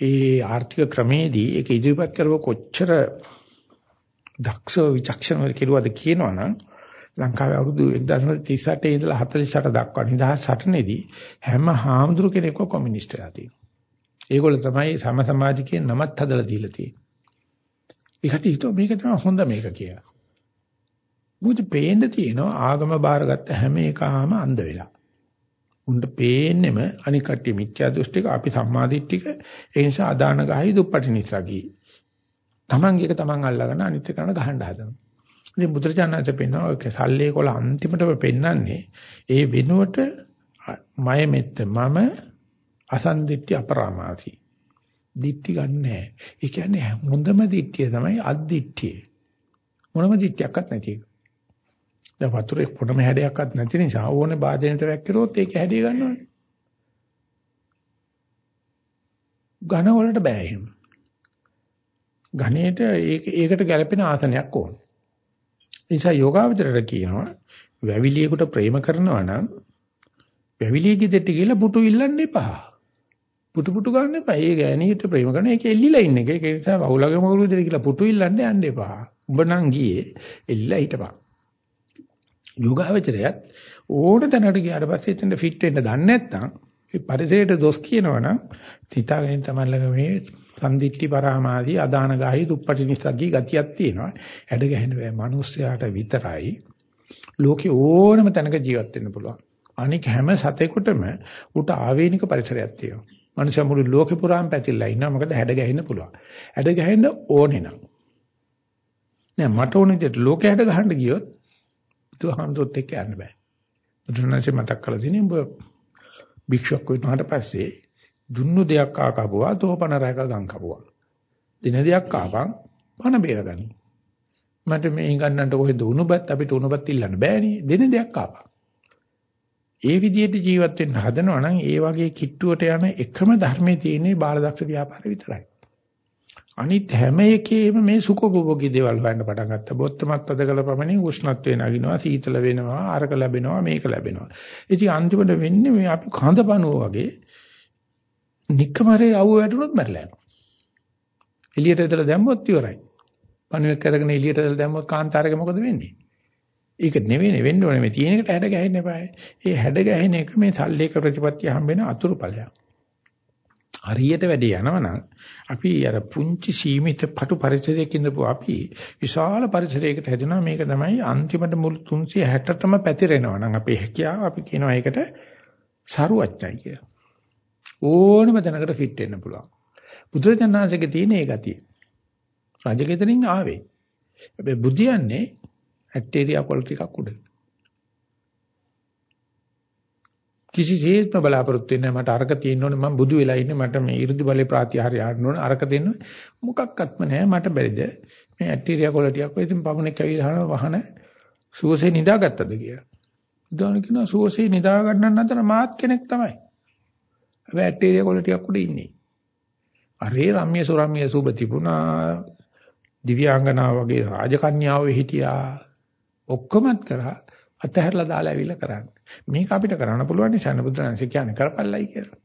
S1: ඒ ආර්ථික ක්‍රමේදී ඒක ඉදිරිපත් කරව කොච්චර දක්ෂ විචක්ෂණ කෙරුවද කියනවනම් ලංකාවේ අවුරුදු 1938 ඉඳලා 48 දක්වා නිදහස් සටනේදී හැම හාමුදුරු කෙනෙක්ව කොමියුනිස්ට්ලා තියෙනවා. ඒගොල්ලෝ තමයි සම සමාජිකයේ නමත් හදලා දීලා තියෙන්නේ. ඒකට හිතුවා මේක තමයි හොඳ මේක කියලා. මොකද පේන්න තියෙනවා ආගම බාරගත්ත හැම එකම අන්ධ වෙලා. උන්ට පේන්නෙම අනික් කට්ටිය මිත්‍යා දෘෂ්ටික අපි සම්මාදිට්ඨික ඒ නිසා අදාන ගහයි දුප්පටි නිසාගී. Taman එක Taman අල්ලගෙන අනිත් එකන ගහන්න හදනවා. ඉතින් බුදුරජාණන්සේ පෙන්වනවා ඔය සල්ලේ කොල අන්තිමටම පෙන්වන්නේ ඒ වෙනුවට මය මෙත්ත මම අසන්දිට්ඨි අපරාමාසි. දිට්ඨි ගන්නෑ. ඒ කියන්නේ හොඳම දිට්ඨිය තමයි අද්දිට්ඨිය. මොනම දිට්ඨියක්වත් නැති එක. දැන් වතුරේ පොඩම හැඩයක්වත් නැති නිසා ඕනේ වාදනයට වැක්කිරොත් ඒක හැඩය ගන්නවනේ. ඝන වලට බෑ එහෙම. ඝනයට ඒක ඒකට ගැළපෙන ආසනයක් ඕන. ඒ නිසා යෝගාවචරයට කියනවා වැවිලියෙකුට ප්‍රේම කරනවා නම් වැවිලිය ගෙදරට ගිහලා පුටු ඉල්ලන්න එපා. පුටු පුටු ගන්න එපා. ඒ ගෑණියට ප්‍රේම කරන එක එල්ලිලා ඉන්න එක. ඒක නිසා වහුලගේ මගුරු දෙර කියලා පුටු ඉල්ලන්න යන්න එපා. උඹ නම් ගියේ එල්ලලා හිටපන්. යෝගාවචරයත් ඕන තැනකට ගියාට පස්සේ එතන ෆිට වෙන්න දන්නේ නැත්නම් ඒ පරිසරයට දොස් කියනවනම් හිතාගෙන තමයි ළඟ මේ සම්දිත්‍ති පරාමාදී අදාන ගාහි දුප්පටි නිසග්ගී ගතියක් තියෙනවා. හැඩ ගැහෙන බෑ. මිනිස්යාට විතරයි ලෝකේ ඕනම තැනක ජීවත් වෙන්න පුළුවන්. අනික හැම සතෙකුටම උට ආවේනික පරිසරයක් තියෙනවා. මනුෂ්‍ය මුළු ලෝකෙ පුරාම පැතිරලා ඉන්නවා. මොකද හැඩ ගැහෙන්න පුළුවන්. හැඩ ගැහෙන්න ඕනේ නම්. නෑ මට ඕනේ දෙයට ලෝකෙ හැඩ ගහන්න ගියොත් බුදුහාමුදුරුත් එක්ක යන්න බෑ. බුදුරණන්සේ මතක් කරලා තියෙන්නේ ඔබ භික්ෂුවක් වුණාට පස්සේ දුන්නු දෙයක් ආකපුවා තෝපන රැක ගම් කපුවා. දින දෙයක් ආපන් පණ බේරගනි. මට මේ ගන්නන්ට කොහෙද උණුබත් අපිට උණුබත් ඉල්ලන්න බෑනේ. දින දෙයක් ආපන්. ඒ විදිහට ජීවත් වෙන්න හදනවා නම් ඒ වගේ කිට්ටුවට යන එකම ධර්මයේ තියෙන්නේ බාලදක්ෂ ව්‍යාපාර විතරයි. අනිත් හැම එකේම මේ සුඛෝපභෝගී දේවල් හොයන්න පටන් ගත්තා. බොත්තමත් අදකල පමණින් උෂ්ණත්වේ නගිනවා, සීතල වෙනවා, ආරක ලැබෙනවා, මේක ලැබෙනවා. ඉතින් අන්තිමට වෙන්නේ මේ අපි කඳපණුව වගේ නික්කමරේ අවුව වැටුනොත් මැරලා යනවා. එළියට ඇදලා දැම්මොත් ඉවරයි. පණුවෙක් කරගෙන එළියට ඇදලා දැම්මොත් කාන්තාරක මොකද වෙන්නේ? ඒක නෙවෙයි වෙන්න ඕනේ මේ තියෙන එකට හැඩ ගැහෙන්න එපා. ඒ හැඩ ගැහෙන එක මේ සල්ලේක ප්‍රතිපත්තිය හම්බෙන අතුරු ඵලයක්. හරියට වැඩි යනවනම් අපි අර පුංචි සීමිත පටු පරිසරයක ඉඳපු අපි විශාල පරිසරයකට හැදෙනවා මේක තමයි අන්තිමට මුළු 360ටම පැතිරෙනවා නම් අපේ හැකියාව අපි කියනවා ඒකට සරුවච්චයි කියලා. ඕනම තැනකට ෆිට වෙන්න පුළුවන්. බුදුරජාණන්සේගේ තියෙන ඒ ගතිය. රජකෙතනින් ආවේ. හැබැයි බුදියන්නේ ඇටේරියා කොළ ටිකක් උඩ. කිසිසේත්ම බලාපොරොත්තු වෙන්නේ මට අරක තියෙන්න ඕනේ. මම බුදු වෙලා ඉන්නේ. මට මේ 이르දි බලේ ප්‍රාතිහාර්ය ආන්න ඕනේ. අරක දෙන්න මොකක්වත්ම නැහැ. මට බැරිද? මේ ඇටීරියා කොළ ටිකක් වෙයි ඉතින් පමුණෙක් ඇවිල්ලා අහන වහන සුවසේ නිදාගත්තද? කියලා. බුදුහාම කියනවා සුවසේ නිදා ගන්න නතර මාත් කෙනෙක් තමයි. හැබැයි ඇටීරියා කොළ ටිකක් උඩ ඉන්නේ. අරේ රම්‍ය සුරම්‍ය සුබ තිබුණා. දිව්‍යාංගනාව වගේ රාජකන්‍යාව හිටියා. ඔක්කොමත් කරා. අතහැරලා දාලා ඇවිල්ලා කරන්නේ. මේක අපිට කරන්න පුළුවන් නිසා බුදුරජාණන් කියන්නේ කරපල්ලයි කියලා.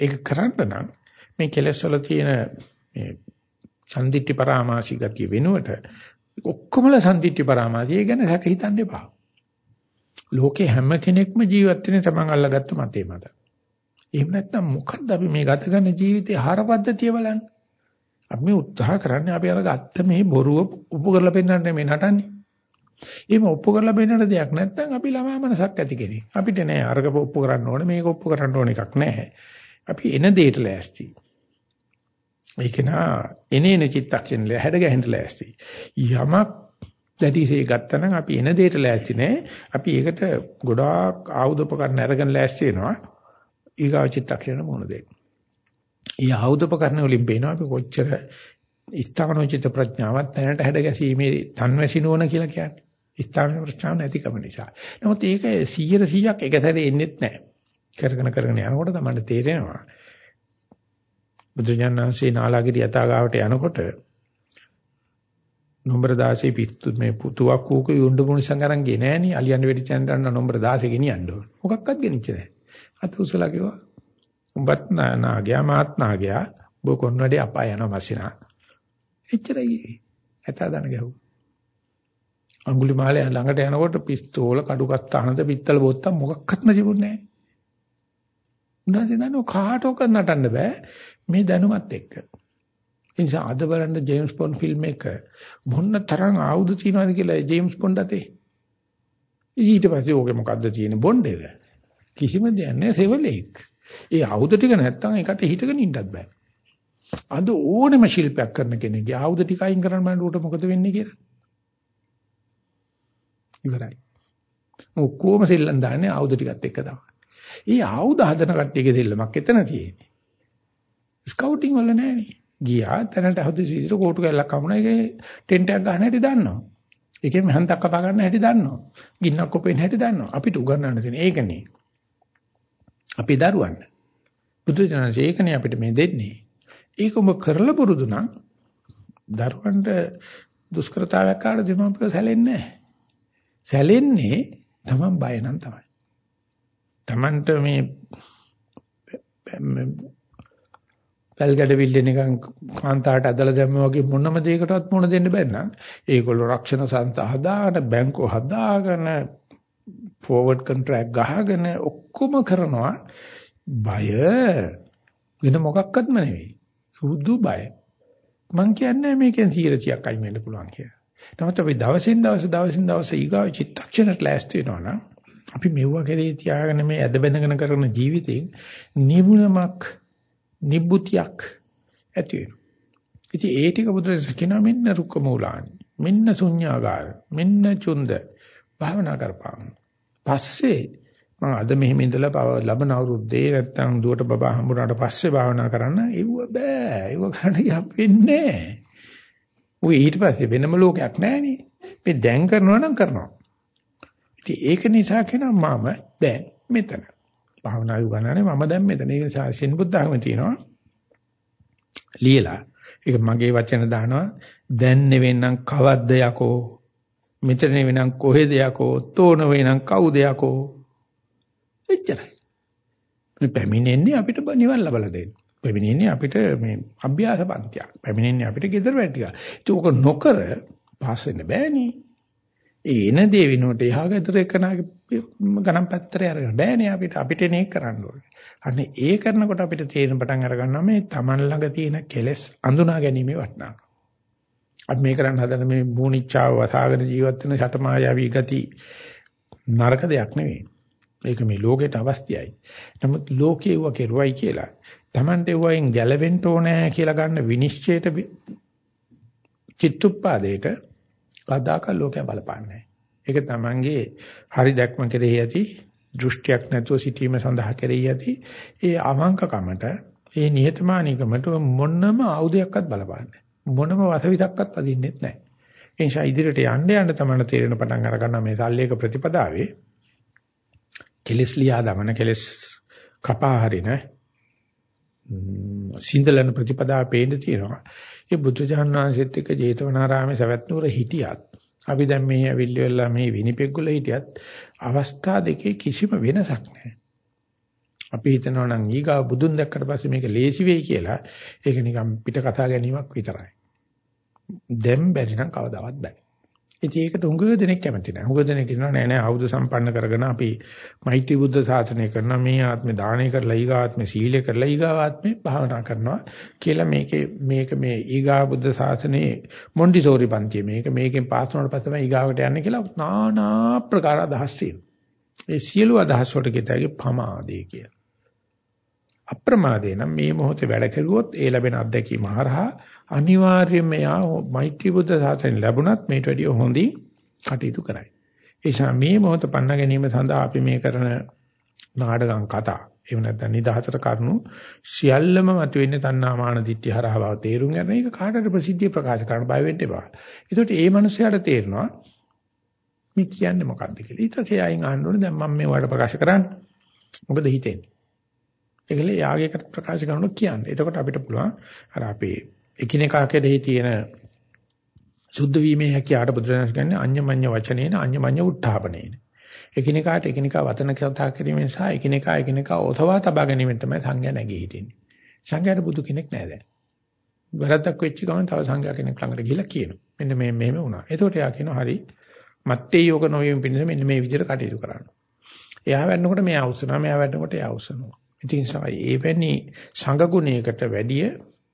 S1: ඒක කරන්න නම් මේ කෙලෙස් වල තියෙන මේ සම්දිට්ඨි පරාමාසි ගතිය වෙනුවට ඔක්කොමල සම්දිත්‍ය පරාමාසිය ගැන සැක හිතන්න එපා. ලෝකේ හැම කෙනෙක්ම ජීවත් වෙන්නේ තමන් අල්ලගත්ත මතේ මත. එහෙම නැත්නම් මොකද්ද අපි මේ ගත කරන ජීවිතේ ආහාර පද්ධතිය බලන්න. අපි උත්සාහ කරන්නේ අපි අර ගත්ත මේ බොරුව උපු කරලා පෙන්නන්න මේ නටන්නේ. එහෙම ඔප්පු කරලා බෙන්නට දෙයක් නැත්නම් අපි ළමා මනසක් ඇති කෙනෙක්. අපිට නෑ අරක ඔප්පු කරන්න ඕනේ මේක ඔප්පු කරන්න ඕනේ එකක් නෑ. අපි එන දෙයට ලෑස්ති. ඒක නා එනේන චිත්තක්ෂණ හැඩ ගැහෙන්න ලෑස්ති. යමක් දැඩිසේ ගත්තනම් අපි එන දෙයට ලෑස්ති නෑ. අපි ඒකට ගොඩාක් ආයුධ උපකරණ අරගෙන ලෑස්ති වෙනවා. ඊගාව චිත්තක්ෂණ මොන දෙයක්. ඊ ආයුධ උපකරණ වලින් බේනවා අපි කොච්චර ස්ථානෝචිත ප්‍රඥාවක් දැනට හැඩ ගැසීමේ තන්වැසිනෝන කියලා කියන්නේ. ස්ථාන ප්‍රශ්න නැතිකම නිසා. නමුත් ඒක 100 100ක් එක සැරේ එන්නේත් නැහැ. කරගෙන කරගෙන යනකොට තමයි තේරෙනවා. බුදුජානනාංශේ නාලාගිරි යතාගාවට යනකොට නම්බර 16 පිස්සු මේ පුතුවක් කූක යොඬ මුනිසං අරන් ගියේ නෑනේ. අලියන්න වෙඩි චන්දරන්න නම්බර 16 ගෙනියන්න ඕන. මොකක්වත් ගෙනිච්ච නැහැ. අත උසලා කිව්වා. උඹත් නාගයා මාත් නාගයා බෝ කොන්නඩේ අපාය යනවා මැසිනා. එච්චරයි. ඇතා දන ගැහුවා. අඟුලිමාලේ ළඟට යනකොට පිස්තෝල කඩු කස්තානද පිත්තල බොත්තම් මොකක්වත්ම තිබුණේ නැහැ. උන්වහන්සේ නෝ කාටෝක නටන්න බෑ මේ දැනුමත් එක්ක. ඒ නිසා අද බලන්න ජේම්ස් බොන්ඩ් ෆිල්ම් එක මොන්න තරම් ආයුධ තියනවාද කියලා ජේම්ස් බොන්ඩ් අතේ. ඊට පස්සේ ඕකේ මොකද්ද තියෙන්නේ බොන්ඩ් එක? කිසිම දෙයක් නැහැ සෙවලෙක්. ඒ ආයුධ ටික නැත්තම් ඒකට හිටගෙන ඉන්නත් බෑ. අද ඕනෙම ශිල්පයක් කරන කෙනෙක්ගේ ආයුධ ටික අයින් කරන්න බෑ මොකද වෙන්නේ කියලා. ඉවරයි. ඔක්කොම සෙල්ලම් දාන්නේ ආයුධ ටිකත් එක්ක තමයි. ඒ ආයුධ හදන කට්ටියගේ දෙල්ලමක් එතන තියෙන්නේ. ස්කවුටින් වල නෑනේ. ගියා තැනට හදු සීතර කෝටු කැල්ලක් හමුණා ඒකේ ටෙන්ට් එකක් ගන්න හැටි දන්නවා. ඒකෙන් මහන්තක් කපා ගන්න හැටි දන්නවා. ගින්නක් කොපෙන් හැටි දන්නවා. අපිට උගන්වන්න තියෙන ඒකනේ. අපි දරුවන්න. බුදු දනස ඒකනේ අපිට මේ දෙන්නේ. ඒක ඔබ කරලා පුරුදු නම් දරුවන්ට දුෂ්කරතාවයක් ආර දෙමව්පියෝ සැලෙන්නේ නැහැ. සැලෙන්නේ තමන් බය නම් තමයි. තමන්ට මේ පැල්ගඩ විල්ලේ නිකන් කාන්තාවට ඇදලා දැම්ම වගේ මොනම දෙයකටවත් මුණ දෙන්න බැන්න. ඒගොල්ලෝ රක්ෂණ සංස්ථා හදාගෙන බැංකුව හදාගෙන ෆෝවර්ඩ් කොන්ට්‍රැක්ට් ගහගෙන ඔක්කොම කරනවා බය වෙන මොකක්වත්ම නෙවෙයි. සුදු බය. මං කියන්නේ මේකෙන් 100ක් අයින් වෙන්න පුළුවන් කියලා. නමුත් අපි දවසින් දවස දවසින් දවස ඊගාව චිත්තක්ෂණයට ලෑස්ති වෙනවා නම් අපි මෙවුව කෙරේ තියාගෙන මේ ඇද බැඳගෙන කරන ජීවිතේ නිමුණමක් නිබ්බුතියක් ඇති වෙනවා. ඉතින් ඒ ටික බුදුරජාණන් කියනවා මෙන්න රුක්ක මූලානි. මෙන්න ශුන්‍යාගාර. මෙන්න චුන්ද. භාවනා කරපන්. පස්සේ මම අද මෙහෙම ඉඳලා ලබන අවුරුද්දේ නැත්තම් දුවට බබා හම්බුනාට පස්සේ භාවනා කරන්න ඒව බෑ. ඒව කරන්න යපෙන්නේ නෑ. ඔය ඊට පස්සේ වෙනම ලෝකයක් නැහැනේ. මේ දැන් කරනවා නම් කරනවා. ඉතින් ඒක නිසා කියනවා මම දැන් මෙතන. භාවනා යුගනනේ මම දැන් මෙතන. ඒක නිසා සින් බුද්ධ학ම තියෙනවා. ලියලා ඒක මගේ වචන දානවා දැන් නෙවෙන්නම් කවද්ද යකෝ මෙතන නෙවෙන්නම් කොහෙද යකෝ තෝන වෙනම් කවුද යකෝ එච්චරයි මේ පැමිණෙන්නේ අපිට නිවන් ලබලා දෙන්න පැමිණෙන්නේ අපිට මේ අභ්‍යාස පන්තියක්. පැමිණෙන්නේ අපිට gedara වැඩ ටික. ඒක ඔක නොකර පාස් වෙන්න බෑනේ. ඒ එන දේ විනෝට එහා gedara එකනාගේ ගණන් පත්‍රය අරගෙන බෑනේ අපිට අපිට නේ කරන්න ඕනේ. අනේ ඒ කරනකොට අපිට තේරෙන පටන් අර ගන්නවා මේ Taman ළඟ තියෙන කෙලෙස් අඳුනා ගැනීමේ වටිනාකම. අපි මේ කරන්න හදන මේ මූණිච්චාව වසාගෙන ජීවත් වෙන ෂටමායාවී ගති නරක දෙයක් නෙවෙයි. ඒක මේ ලෝකෙට අවශ්‍යයි. නමුත් ලෝකේ වගේ කෙරුවයි කියලා Tamante වයින් ගැලවෙන්න ඕනේ කියලා ගන්න විනිශ්චයට චිත්තුප්පාදයට කදාක ලෝකය බලපන්නේ. ඒක Tamange හරි දැක්ම කෙරෙහි ඇති දෘෂ්ටියක් නැතුව සිටීම සඳහා කෙරෙහි ඇති ඒ අවංකකමට ඒ නිහතමානීකමට මොනම ආයුධයක්වත් බලපන්නේ. මොනම වසවිතක්වත් අදින්නෙත් නැහැ. ඒ නිසා ඉදිරියට යන්න යන්න තමයි තේරෙන පටන් අර ගන්න මේ සල්ලේක ප්‍රතිපදාවේ කෙලස් ලියා දමන කෙලස් කපා හරින සින්දලන ප්‍රතිපදාව පේන්න තියෙනවා. ඒ බුදුජානන වහන්සේත් එක්ක ජේතවනාරාමේ සවැත් නුවර හිටියත් අපි දැන් මේ ඇවිල්ලි වෙලා මේ විනිපෙග් වල හිටියත් අවස්ථා දෙකේ කිසිම වෙනසක් නැහැ. අපි හිතනවා නම් ඊගා බුදුන් දැක්කට පස්සේ මේක ලේසි වෙයි කියලා ඒක නිකන් පිට කතා ගැනීමක් විතරයි. දැන් බැරි නම් කවදාවත් බෑ. ඉතින් ඒකට උඟ දෙනෙක් කැමති නැහැ. උඟ දෙනෙක් කියනවා නෑ නෑ ආයුධ සම්පන්න කරගෙන අපි මෛත්‍රී බුද්ධ ශාසනය කරනවා මේ ආත්මේ දානය කරලා ඊගාත්මේ සීලය කරලා ඊගාත්මේ භාවනා කරනවා කියලා මේකේ මේක මේ ඊගා බුද්ධ ශාසනයේ මොන්ටිසෝරි පන්තිය මේක මේකෙන් පාස් වුණාට පස්සේ තමයි ඊගාවට යන්නේ කියලා নানা ප්‍රකාර අදහස් ඒ සියලු අදහස් වලට කියතයි පමාදේ කියලා. අප්‍රමාදේ නම් මේ මොහොතේ වැඩ කෙරුවොත් ඒ ලැබෙන අත්දැකීම හරහා අනිවාර්යයෙන්ම යා මෛත්‍රී බුද්ධ සාසනය ලැබුණත් මේට වැඩිය හොඳින් කටයුතු කරයි. ඒ නිසා මේ මොහොත පන්න ගැනීම සඳහා අපි මේ කරන නාටකම් කතා එහෙම නැත්නම් නිදහසට කරුණු සියල්ලම මතුවෙන්නේ තණ්හාමාන දිට්ඨිය හරහා බව තේරුම් ගන්න එක කාටද ප්‍රසිද්ධිය ප්‍රකාශ කරන්න බය වෙන්න එපා. ඒකට ඒ මනුස්සයාට තේරෙනවා මේ කියන්නේ මොකක්ද කියලා. ඊට පස්සේ ආයින් අහන්න ඕනේ දැන් මම මේ වලට ප්‍රකාශ කරන්නේ. මොකද හිතෙන්නේ? ඒකල යාගයකට ප්‍රකාශ කරනකොට කියන්නේ. එතකොට අපිට පුළුවන් අර අපේ එකිනෙකා කෙරෙහි තියෙන සුද්ධ වීමේ හැකියාවට බුදුරජාණන් කියන්නේ අඤ්ඤමඤ්ඤ වචනේන අඤ්ඤමඤ්ඤ උත්ථාපනේන. එකිනෙකාට එකිනෙකා වචන කතා කිරීමෙන් සහ එකිනෙකා එකිනෙකා ඔතවා තබා ගැනීමෙන් තමයි සංඥා නැගී හිටින්නේ. සංඥාට බුදු කෙනෙක් නැහැ දැන්. වරද්දක් වෙච්ච ගමන් තව සංඥා කෙනෙක් ළඟට ගිහිල්ලා කියනවා. මෙන්න මේ මෙහෙම වුණා. එතකොට එයා කියනවා හරි මත්තේ යෝග නොවීම පිණිස මෙන්න මේ විදිහට කටයුතු කරන්න. එයා වැඩනකොට මෙයා අවසනවා. මෙයා වැඩනකොට එයා අවසනවා. ඉතින් ඒ වෙන්නේ සංඝ ගුණයකට වැඩිය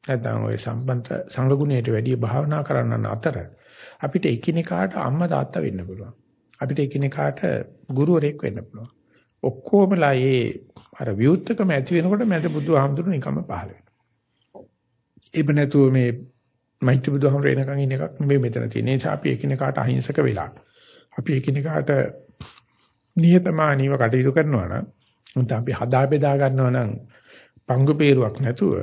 S1: නැත්නම් ওই සම්බන්ත සංගුණයට වැඩිය භාවනා කරන්නන් අතර අපිට එකිනෙකාට අම්මා තාත්තා වෙන්න පුළුවන්. අපිට එකිනෙකාට ගුරුවරයෙක් වෙන්න පුළුවන්. ඔක්කොමලා ඒ අර විවුර්තකම ඇති වෙනකොට මැද බුදුහාමුදුරු නිකම්ම පහළ වෙනවා. ඒබ නැතුව මේ මෛත්‍රී බුදුහාමුදුරු එනකන් ඉන්න එකක් නෙමෙයි මෙතන තියෙන්නේ. ඒ නිසා අපි එකිනෙකාට අහිංසක වෙලා අපි එකිනෙකාට නියතමානීව කටයුතු කරනවා නම් අපි හදා බෙදා ගන්නවා නම් පංගු peerුවක් නැතුව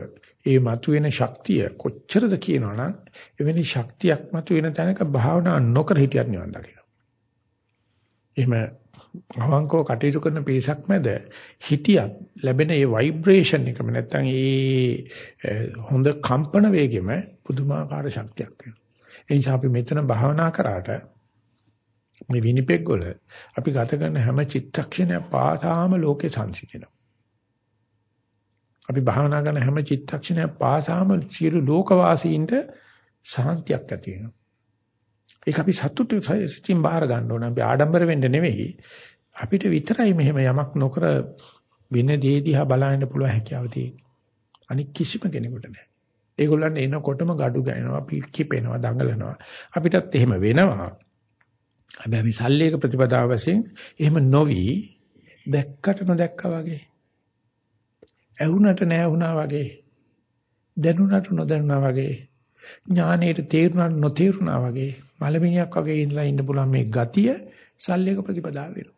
S1: ඒ මතුවෙන ශක්තිය කොච්චරද කියනවනම් එවැනි ශක්තියක් මතුවෙන තැනක භාවනා නොකර හිටියත් නිවන් දකින්න. එහෙම අවංකව කටයුතු කරන පිරිසක් මැද හිටියත් ලැබෙන ඒ ভাইබ්‍රේෂන් එකම නැත්තම් ඒ හොඳ කම්පන වේගෙම පුදුමාකාර ශක්තියක් වෙනවා. ඒ නිසා අපි මෙතන භාවනා කරාට මේ විනිපෙක් වල අපි ගත කරන හැම චිත්තක්ෂණයක් පාසාම ලෝකේ සංසිඳෙනවා. අපි භාවනා කරන හැම චිත්තක්ෂණයක් පාසාම සියලු ලෝකවාසීන්ට සාන්තියක් ඇති වෙනවා. ඒක අපි සතුටු සිතින් බාර ගන්න ඕන. අපි ආඩම්බර වෙන්න නෙවෙයි. අපිට විතරයි මෙහෙම යමක් නොකර වෙන දේ දිහා බලන්න පුළුවන් හැකියාව තියෙන්නේ. අනික කිසිම කෙනෙකුට නැහැ. ඒගොල්ලන් එනකොටම gadu ගන්නවා, කිපෙනවා, දඟලනවා. අපිටත් එහෙම වෙනවා. හැබැයි අපි සල්ලේක ප්‍රතිපදාව වශයෙන් එහෙම නොවි දැක්කට නොදැක්කා වගේ ඇහුණට නැහැ වගේ දැනුණට නොදැනුණා වගේ ඥානෙට තේරුණට නොතේරුණා වගේ මලමිණියක් වගේ ඉඳලා ඉන්න පුළුවන් මේ ගතිය සල්ලේක ප්‍රතිපදාව වෙනවා.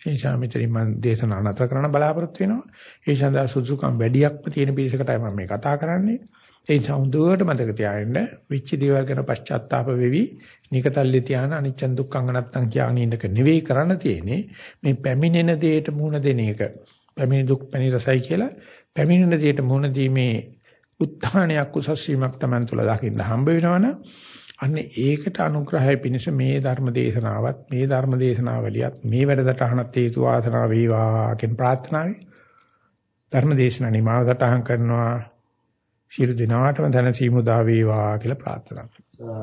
S1: ඒ නිසා මෙතනින් මම දේශනා නතර කරන්න බලාපොරොත්තු වෙනවා. ඒ සඳහා සුසුකම් වැඩියක්ම තියෙන පිරිසකටයි මම මේ කතා කරන්නේ. ඒ නිසා හොඳට මතක තියාගන්න විච්ච දේවල් ගැන පශ්චාත්තාප වෙවි නිකතල්ලේ තියාන අනිච්ච දුක්ඛංග නැත්තම් කියන ඉන්නක නෙවෙයි කරන්න තියෙන්නේ. මේ පැමිණෙන දෙයට මුහුණ දෙන එක. පැමිණි දුක් පැණි රසයි කියලා පැමිණෙන දෙයට මුහුණ දීමේ උත්හානයක් උසස් වීමක් Taman තුල දකින්න හම්බ වෙනවනම් අන්න ඒකට අනුග්‍රහය පිණිස මේ ධර්ම දේශනාවත් මේ ධර්ම දේශනාවලියත් මේ වැඩසටහනත් හේතු වාසනා වේවා කියන ප්‍රාර්ථනාවයි. ධර්ම දේශනා නිමාව සටහන් කරනවා. සියලු දිනාටම ධන සීමුදා වේවා කියලා ප්‍රාර්ථනා කරනවා.